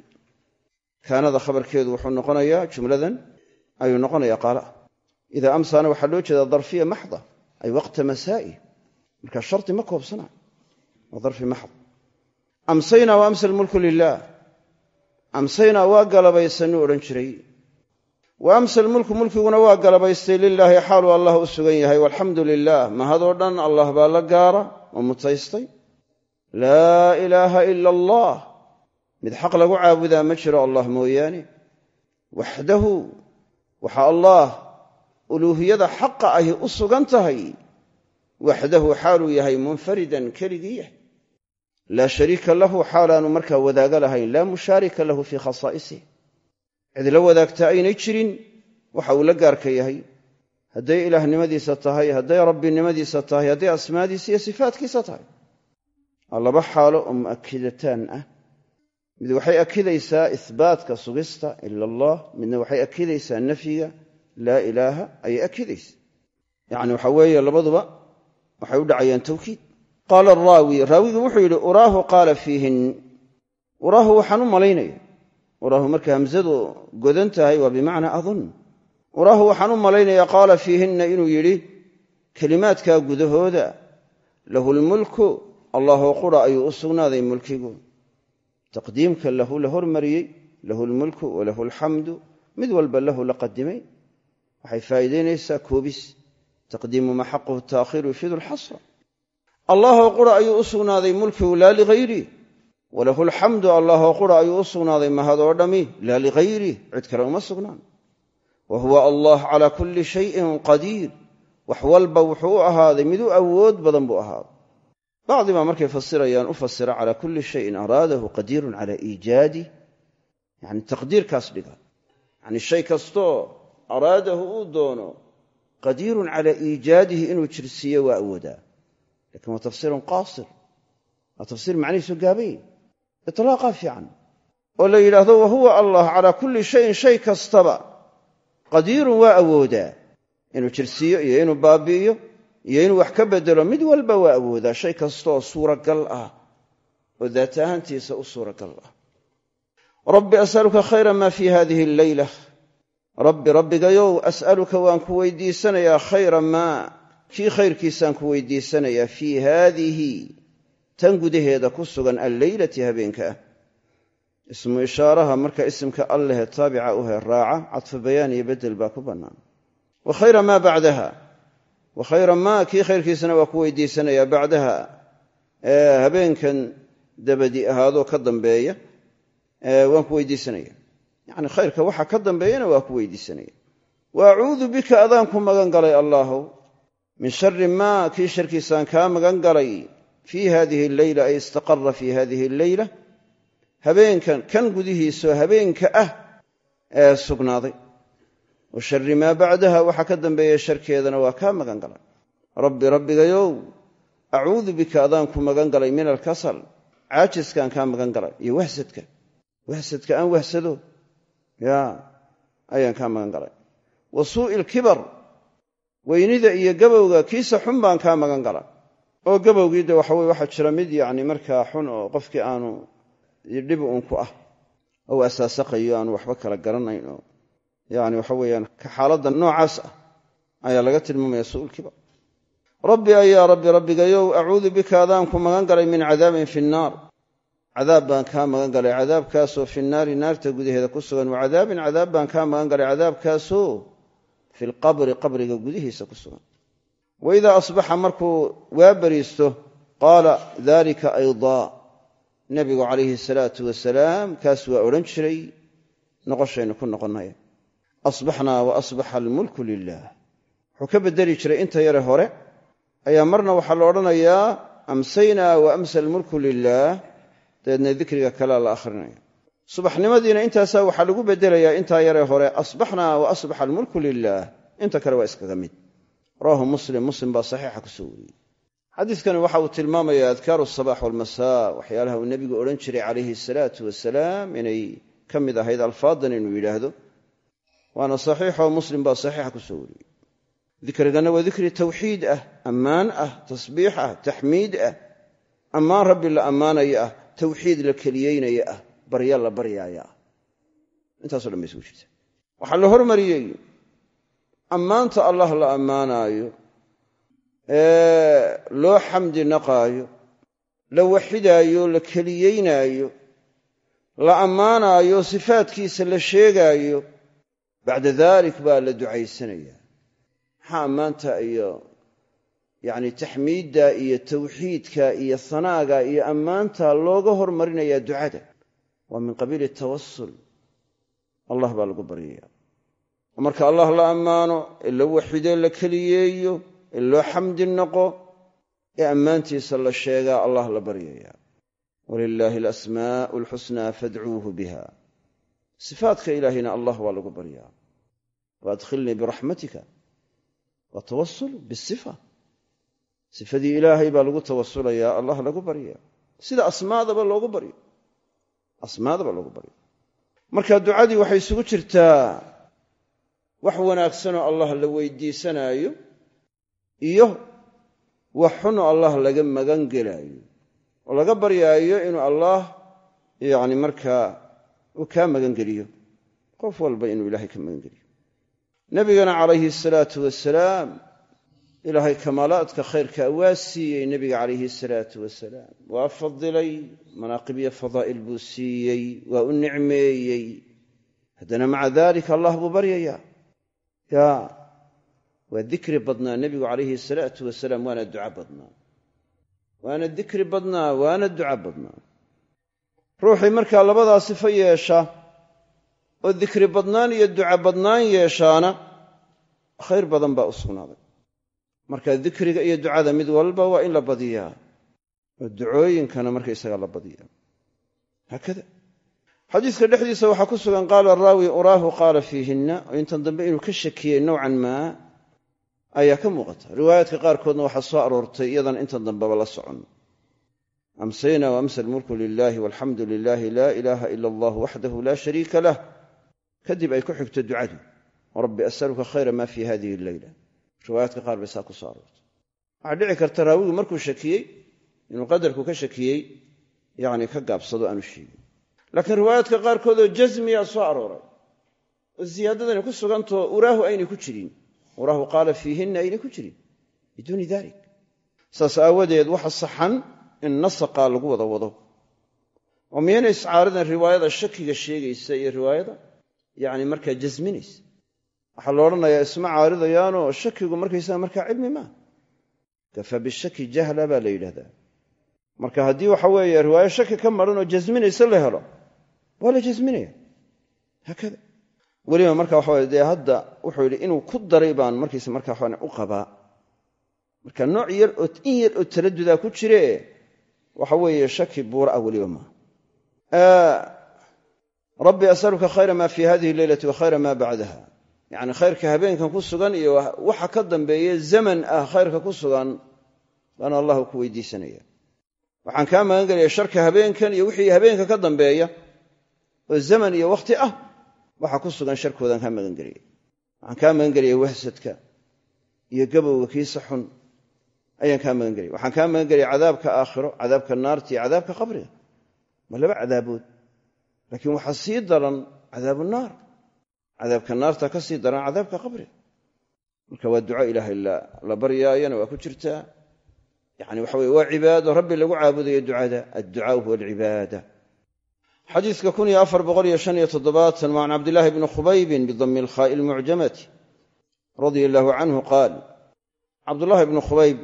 kaanada khabarkeedu wuxuu noqonayaa jumladan ayuu noqonayaa qaalaah idaa amsaana waxaa loo jeedaa darfiya maxda ay waqta masaa'i marka shardi ma koobsana waa darfi maxd amsaynaa wa amsa almulku lilaah amsaynaa waa galabaysanuu odhan jiray. Wa amsa almulku mulkiguna waa galabaystay lilaahi xaaluu allah u sugan yahay. Walxamdu lilaah mahadoo dhan allah baa la gaara oo mutaystay. Laa ilaaha ila allah mid xaq lagu caabudaa ma jiro allah mooyaane. Waxdahu waxaa allaah uluuhiyada xaqa ahi u sugan tahay. Waxdahu xaaluu yahay munfaridan keligii yahay laa shariika lahu xaalaanu markaa wadaago lahayn. Laa mushaarika lahu fii khasaa'isih cid la wadaagtaa aynay jirin waxa uu la gaarka yahay. Hadday ilaahnimadiisa tahay hadday rabbinimadiisa tahay hadday asmaadiisa iyo sifaatkiisa tahay. Waa laba xaalo oo mu'akidataan ah. Mid waxay akidaysaa ihbaatka sugista ila allah midna waxay akidaysaa nafyiga laa ilaaha ayay akidaysa yacni waxa weeye labaduba waxay u dhacayaan tawkiid qaala araawi raawigii wuxuu yidhi uraahu qaala fiihin. Uraahu waxaan u malaynaya uraahu marka hamsadu godan tahay waa bimacnaa adun. Uraahu waxaan u malaynayaa qaala fiihinna inuu yidhi kelimaadkaa gudahooda lahu lmulku allahoo qura ayuu u sugnaaday mulkigu. Taqdiimka lahu la hormariyey lahu lmulku walahu alxamdu mid walba lahu la qadimay. Waxay faa'iidaynaysaa koobis taqdiimu maa taakhiru yufiidu alxasra allahoo qura ayuu u sugnaaday mulkigu laa lihayrih walahu alxamdu allahoo qura ayuu u sugnaaday mahadoo dhammi laa lihayrih cid kale uma sugnaan. Wa huwa allah calaa kulli shayin qadiir wax walba wuxuu u ahaaday mid u awood badan buu ahaaday. Bacdi baa markay fasirayaan u fasira calaa kulli shayin araadahu qadiirun cala iijaadih yani taqdiirkaas dhiga. Yani shay kastoo araadahu uu doono qadiirun calaa iijaadihi inuu jirsiiyo waa awoodaa laakiin waa tafsiirun qaasir waa tafsiir macnihiisu gaabany iطlaaqaa fiican oo la yidhaahdo wa huwa allah calaa kulli shayin shay kastaba qadiirun waa awoodaa inuu jirsiiyo iyo inuu baabi'iyo iyo inuu wax ka bedelo mid walba waa awoodaa shay kastooo suuragal ah oo daat ahaantiisa u suuragal ah rabbi as'aluka khayra ma fii hadihi alleyla maa kii khayrkiisaan ku weydiisanayaa fii haadihi tan gudaheeda ku sugan alleylati habeenka ah. Ismu ishaaraha marka isimka allehe taabica u he raaca cadfu bayaan iyo bedel baa ku bannaan. Wa khayra maa bacdaha wa khayra maa kii khayrkiisana waa ku weydiisanayaa bacdaha habeenkan dabadi ahaadoo ka dambeeya waan ku weydiisanaya yacni khayrka waxa ka dambeeyana waa ku weydiisanaya wa acuudu bika adaan ku magan galay allaahow min shari maa kii sharkiisaan kaa magan galay fii hadihi alleyla ay istaqara fii hadihi alleyla habeenkan kan gudihiisoo habeenka ah ee sugnaaday. Wa shari maa bacdaha waxa ka dambeeya sharkeedana waa kaa magan galay. Rabbi rabbigayow acuudu bika adaan ku magan galay min alkasal caajiskaan kaa magan galay iyo wahsadka wahsadka aan wahsado ya ayaan kaa weynida iyo gabowga kiisa xun baan kaa magan galay oo gabowgii de waxaweye waxaa jira mid yacni markaa xun oo qofkii aanu dhib uun ku ah oo asaasaqayo aanu waxba kala garanayn oo yani waxa weeyaan xaaladda noocaas ah ayaa laga tilmaamaya su'ulkibar rabbi ayaa rabbi rabbigayow acuudu bika adaan ku magan galay min cadaabin fi nnaar. Cadaab baan kaa magan galay cadaabkaasoo fi naarta gudaheeda ku sugan wa cadaabin cadaab baan kaa magan galay cadaabkaasoo fi lqabri qabriga gudihiisa ku sugan. Wa idaa asbaxa markuu waa bariisto qaala dalika aydaa nebigu calayhi salaatu wasalaam kaas waa odhan jiray noqoshaynu ku noqonnay asbaxnaa wa asbaxa almulku lilah wuxuu ka beddeli jiray inta yare hore ayaa marna waxaa la odhanayaa amsaynaa wa amsa almulku lilaah dabeedna dikriga kalea la akhrinaya subaxnimadiina intaasaa waxaa lagu beddelayaa intaa yaree hore asbaxnaa wa asbaxa almulku lilaah inta kale waa iskaga mid. Rawahu muslim muslim baa saxiixa ku soo wariyey. Xadiidkani waxa uu tilmaamayaa adkaaru asabax walmasaa waxyaalaha uu nebigu odhan jiray calayhi asalaatu wasalaam inay ka mid ahayd alfaadan inuu yidhaahdo. Waana saxiixoo muslim baa saxiixa ku soo wariyey. Dikrigana waa dikri tawxiid ah ammaan ah tasbiix ah taxmiid ah. Ammaan rabbi la ammaanaya ah tawxiid la keliyeynaya ah barya la baryaaya. Intaaso dhan bay isugu jirta waxaa la hormariyey ammaanta allah la ammaanaayo ee loo xamdi naqaayo la waxidaayo la keliyeynaayo la ammaanaayo sifaadkiisa la sheegaayo bacda dalik baa la ducaysanaya. Maxaa ammaanta iyo yacni taxmiidda iyo tawxiidka iyo hanaaga iyo ammaanta looga hormarinayaa ducada waa min qabiili tawasul allah baa lagu baryaya marka allah la ammaano ee la waxido la keliyeeyo ee loo xamdi noqo ee ammaantiisa la sheegaa allah la baryaya walilaahi alasmaa'u alxusnaa fadcuuhu biha. Sifaadka ilaahayna allah waa lagu baryaa. Waadkhilnii biraxmatika waa tawasul bisifa ilaahay baa lagu tawasulayaa allah lagu barya sida asmaadaba loogu baryo asmaadaba loogu baryo marka ducadii waxay isugu jirtaa wax wanaagsanoo allah la weydiisanaayo iyo wax xunoo allah laga magan gelaayo oo laga baryaayo inuu allah yacni markaa uu kaa magangeliyo. Qof walba inuu ilaahay ka magangeliyo. Nebigana calayhi asalaatu wasalaam ilaahay kamaalaadka khayrkaa waa siiyey nebiga calayhi salaatu wasalaam. Waa fadilay manaaqib iyo fadaa'il buu siiyey waa u nicmeeyey. Haddana maca daalika allah buu baryayaa. Yaa waa dikri badnaa nebigu calayhi salaatu wasalaam waana duca badnaa. Waana dikri badnaa waana duca badnaa. Ruuxii markaa labadaa sifo yeesha oo dikri badnaan iyo duca badnaan yeeshaana khayr badan baa u sugnaaday marka dikriga iyo ducada mid walba waa in la badiyaa. Oo ducooyinkana markaysaga la badiyaa. Haakada xadiiska dhexdiisa waxaa ku sugan qaala raawi uraahu qaala fiihinna. Intan dambe inuu ka shakiyey nowcan maa ayaa ka muuqata. Riwaayaadka qaarkoodna waxaa soo aroortay iyadan intan dambeba la socon. Amsayna waamsa almulku lilaahi walxamdu lilaahi laa ilaaha ila allah waxdahu laa shariika lah. Kadib ay ku xigto ducadu. Rabbi asaluka khayra ma fii hadihi alleyla riwaayaadka qaar bay saa ku soo aroortay. Waxaa dhici karta raawigu markuu shakiyey inuu qadarku ka shakiyey yacni ka gaabsado aanu sheegin. Laakiin riwaayaadka qaarkoodoo jasmiyaa soo arooray. Oo ziyaadadani ku sugantao uraahu aynay ku jirin. Uraahu qaala fiihinna aynay ku jirin. Biduuni dalik saas aawadeed waxa saxan in nasaqaa lagu wada wado. Oo miyayna iscaaridan riwaayada shakiga sheegaysa iyo riwaayada yacni markaa jasminaysa waxaa la isma caaridayaanoo shakigu markaysaga markaa cilmi maa kafa bishaki jahla baa la yidhahdaa. Marka haddii waxa weeye riwaayo shaki ka maran oo jasminaysa la helo waa la jasminaya. Haakada. Weliba marka waxa weye dee hadda wuxuu yidhi inuu ku daray baan markaysa markaa waxaan u qabaa. Marka nooc yar oo in yar oo taladudaa ku jire waxa weeye shaki buura ah weliba maaha rabbi asaluka khayra ma fii hadihi leylati wa khayra ma bacdaha yacni khayrka habeenkan ku sugan iyo waxa ka dambeeye zaman ah khayrka ku sugan baana allahu ku weydiisanaya. Waxaan kaa magan sharka habeenkan iyo wixii habeenka ka dambeeya oo zaman iyo wakhti ah waxa ku sugan sharkoodaan kaa magan gelaya waxaan kaa magan gelaya wahsadka iyo gabowga kiisa ayaan kaa magan waxaan kaa magan cadaabka aakhiro cadaabka naarta iyo cadaabka qabriga. Ma laba cadaabood laakiin waxaa sii daran cadaabu naar cadaabka naarta ka sii daran cadaabka qabriga marka waa duco ilaahay la baryaayana waa ku jirtaa yani waxa weye waa cibaado rabbi lagu caabudayo ducada adducaau huwa alcibaada. Xadiiska kun iyo afar boqol iyo shan iyo toddobaatan wa can cabdillaahi bni khubaybin bidami alkhaa'i almucjamati radia allahu canhu qaal cabdullaahi bnu khubayb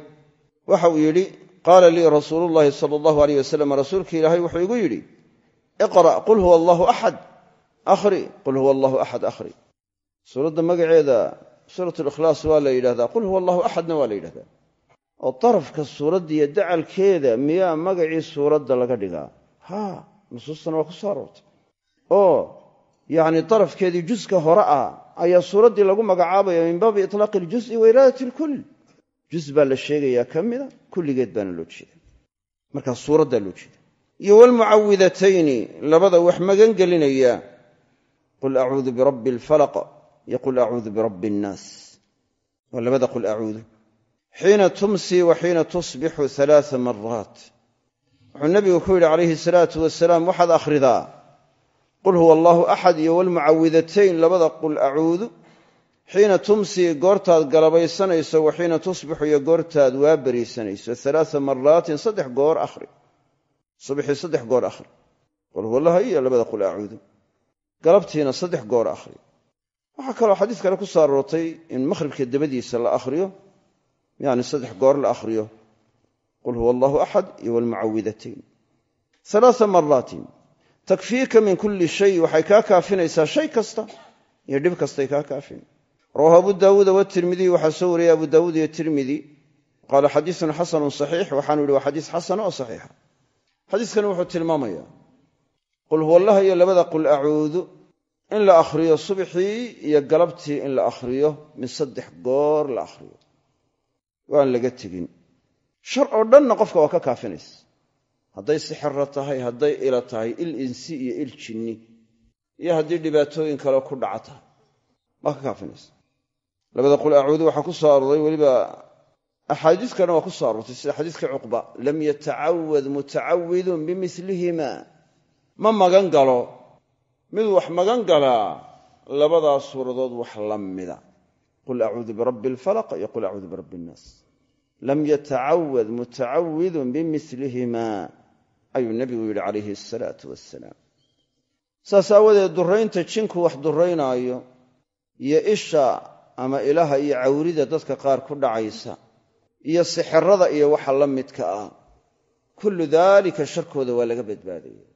waxa uu yidhi qaala lii rasuulu llahi sala allahu aleyh wasalam rasuulki ilaahay wuxuu igu yidhi iqra' qul huwa allahu axad akhri qul huwa allahu axad akhri. Suuradda magaceeda suurat likhlaas waa la yidhahdaa qul huwa allahu axadna waa la yidhahdaa oo darafka suuradda iyo dacalkeeda miyaa magacii suuradda laga dhigaa? Haa nusuustana waa ku soo aroortay. Oo yacni darafkeedii juska hore ah ayaa suuraddii lagu magacaabaya min baabi itlaaqi iljusi wa iraadati ilkull jus baa la sheegayaa ka mida kulligeed baana loo jeeda markaa suuraddaa loo jeeda iyo walmucawidatayni labada wax magan qul acuudu birabbi alfalaq iyo qul acuudu birabbi annaas waa labada qul acuudu xiina tumsi wa xiina tusbixu alaaa maraat wuxuu nabigu ku yidhi calayhi salaatu wasalaam waxaad akhridaa qul huwa allaahu axad iyo walmucawidatayn labada qul acuudu xiina tumsi goortaad galabaysanayso wa xiina tusbixu iyo goortaad waa beriisanayso alaaa maraatin saddex goor akhri subxii saddex goor akhri qul huwa galabtiina saddex goor akhri waxaa kaloo xadiis kale ku soo in makhribka dabadiisa la akhriyo yani saddex goor la akhriyo. Qul huwa allahu axad iyo walmucawidatayn alaaa maraatin takfiika min kulli shay waxay kaa kaafinaysaa shay kasta iyo dhib kastay kaa kaafin. Rawahu abu daawuuda watirmidiy waxaa soo wariyey abu daawuud iyo tirmidi qaala xadiisun xasanun saxiix waxaanu yihi waa xadiis xasana oo saxiixa. Xadiiskani wuxuu tilmaamaya qul huwa allah iyo labada qul acuudu in la akhriyo subxii iyo galabtii in la akhriyo min saddex goor la akhriyo. Waan laga tegin. Shar oo dhanna qofka waa ka kaafinaysa. Hadday sixirra tahay hadday ila tahay il insi iyo il jinni iyo haddii dhibaatooyin kale ku dhaca tahay waa ka kaafinaysa. Labada qul acuudu waxaa ku soo arooray weliba axaadiis kalena waa ku soo aroortay sida xadiiskii cuqba lam yatacawad mutacawidun bimilihima ma magan galo. Mid wax magan galaa labadaas suuradood wax la mida. Qul acuudu birabbi alfalaq iyo qul acuudu birabbi innaas lam yatacawad mutacawidun bimilihima ayuu nebigu yidhi calayhi asalaatu wassalaam. Saas aawadeed duraynta jinku wax duraynaayo iyo isha ama ilaha iyo cawrida dadka qaar ku dhacaysa iyo sixirada iyo waxa la midka ah kullu daalika sharkooda waa laga badbaadaya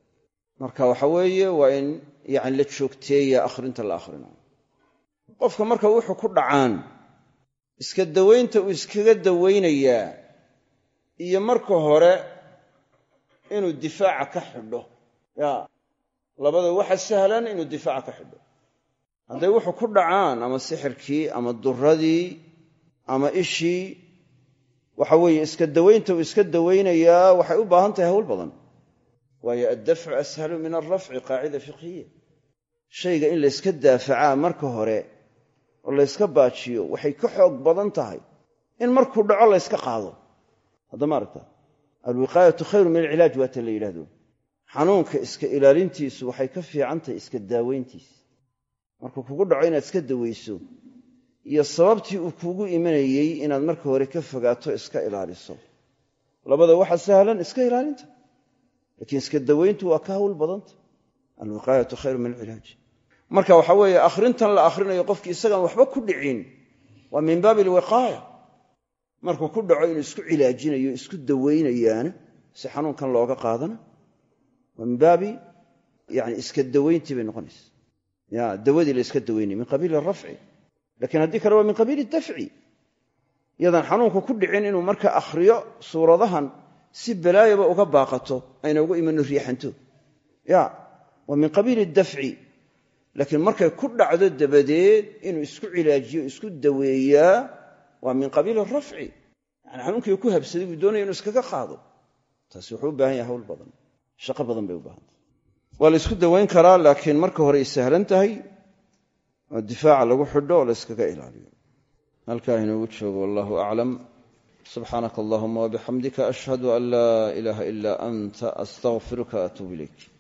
marka waxa weeye waa in yani la joogteeya akhrinta la akhrinayo qofka marka wuxuu ku dhacaan iska dawaynta uu iskaga dawaynayaa iyo marka hore inuu difaaca ka xidho. Ya labada waxa sahlan inuu difaaca ka xidho. Hadday wuxuu ku dhacaan ama sixirkii ama duradii ama ishii waxa weeye iska dawaynta uu iska dawaynayaa waxay u baahan tahay hawl badan waayo addafcu ashalu min alrafci qaacida fiqhiya. Shayga in layska daafacaa marka hore oo layska baajiyo waxay ka xoog badan tahay in markuu dhaco layska qaado. Hadda ma aragta alwiqaayatu khayru min alcilaaj waata la yidhahdo xanuunka iska ilaalintiisu waxay ka fiican tahay iska daaweyntiisa markuu kugu dhaco inaad iska dawayso iyo sababtii uu kuugu imanayey inaad marka hore ka fogaato iska ilaaliso. Labada waxa sahlan iska ilaalinta laakiin iska dawayntu waa ka hawl badanta. Alwiqaayatu khayru min alcilaaj marka waxa weeye akhrintan la akhrinayo qofkii isagaan waxba ku dhicin waa min baabi alwiqaaya. Markuu ku dhaco inuu isku cilaajinayo isku dawaynayaana si xanuunkan looga qaadana waa min baabi yani iska dawayntii bay noqonaysa. Ya dawadii la dawaynaya min qabiili arafci lakiin haddii kale waa min qabiili dafci. Yadaan xanuunka ku dhicin inuu marka akhriyo suuradahan si balaayaba uga baaqato ayna ugu imano riixanto. Ya waa min qabiili dafci. Laakiin markay ku dhacdo dabadeed inuu isku cilaajiyo isku daweeyaa waa min qabiili rafci. Yani xanuunkii ku habsaday buu doonaya inuu iskaga qaado. Taasi wuxuu u baahan yahay hawl badan shaqo badan bay u baahantay waa la isku dawayn karaa laakiin marka hore ay sahlan tahay oo difaaca lagu xidho oo la yskaga ilaaliyo. Halkaa inoogu joogo wallahu aclam subxaanaka allahuma wabixamdika ashhadu an laa ilaaha ilaa anta astaqfiruka atuub ilayk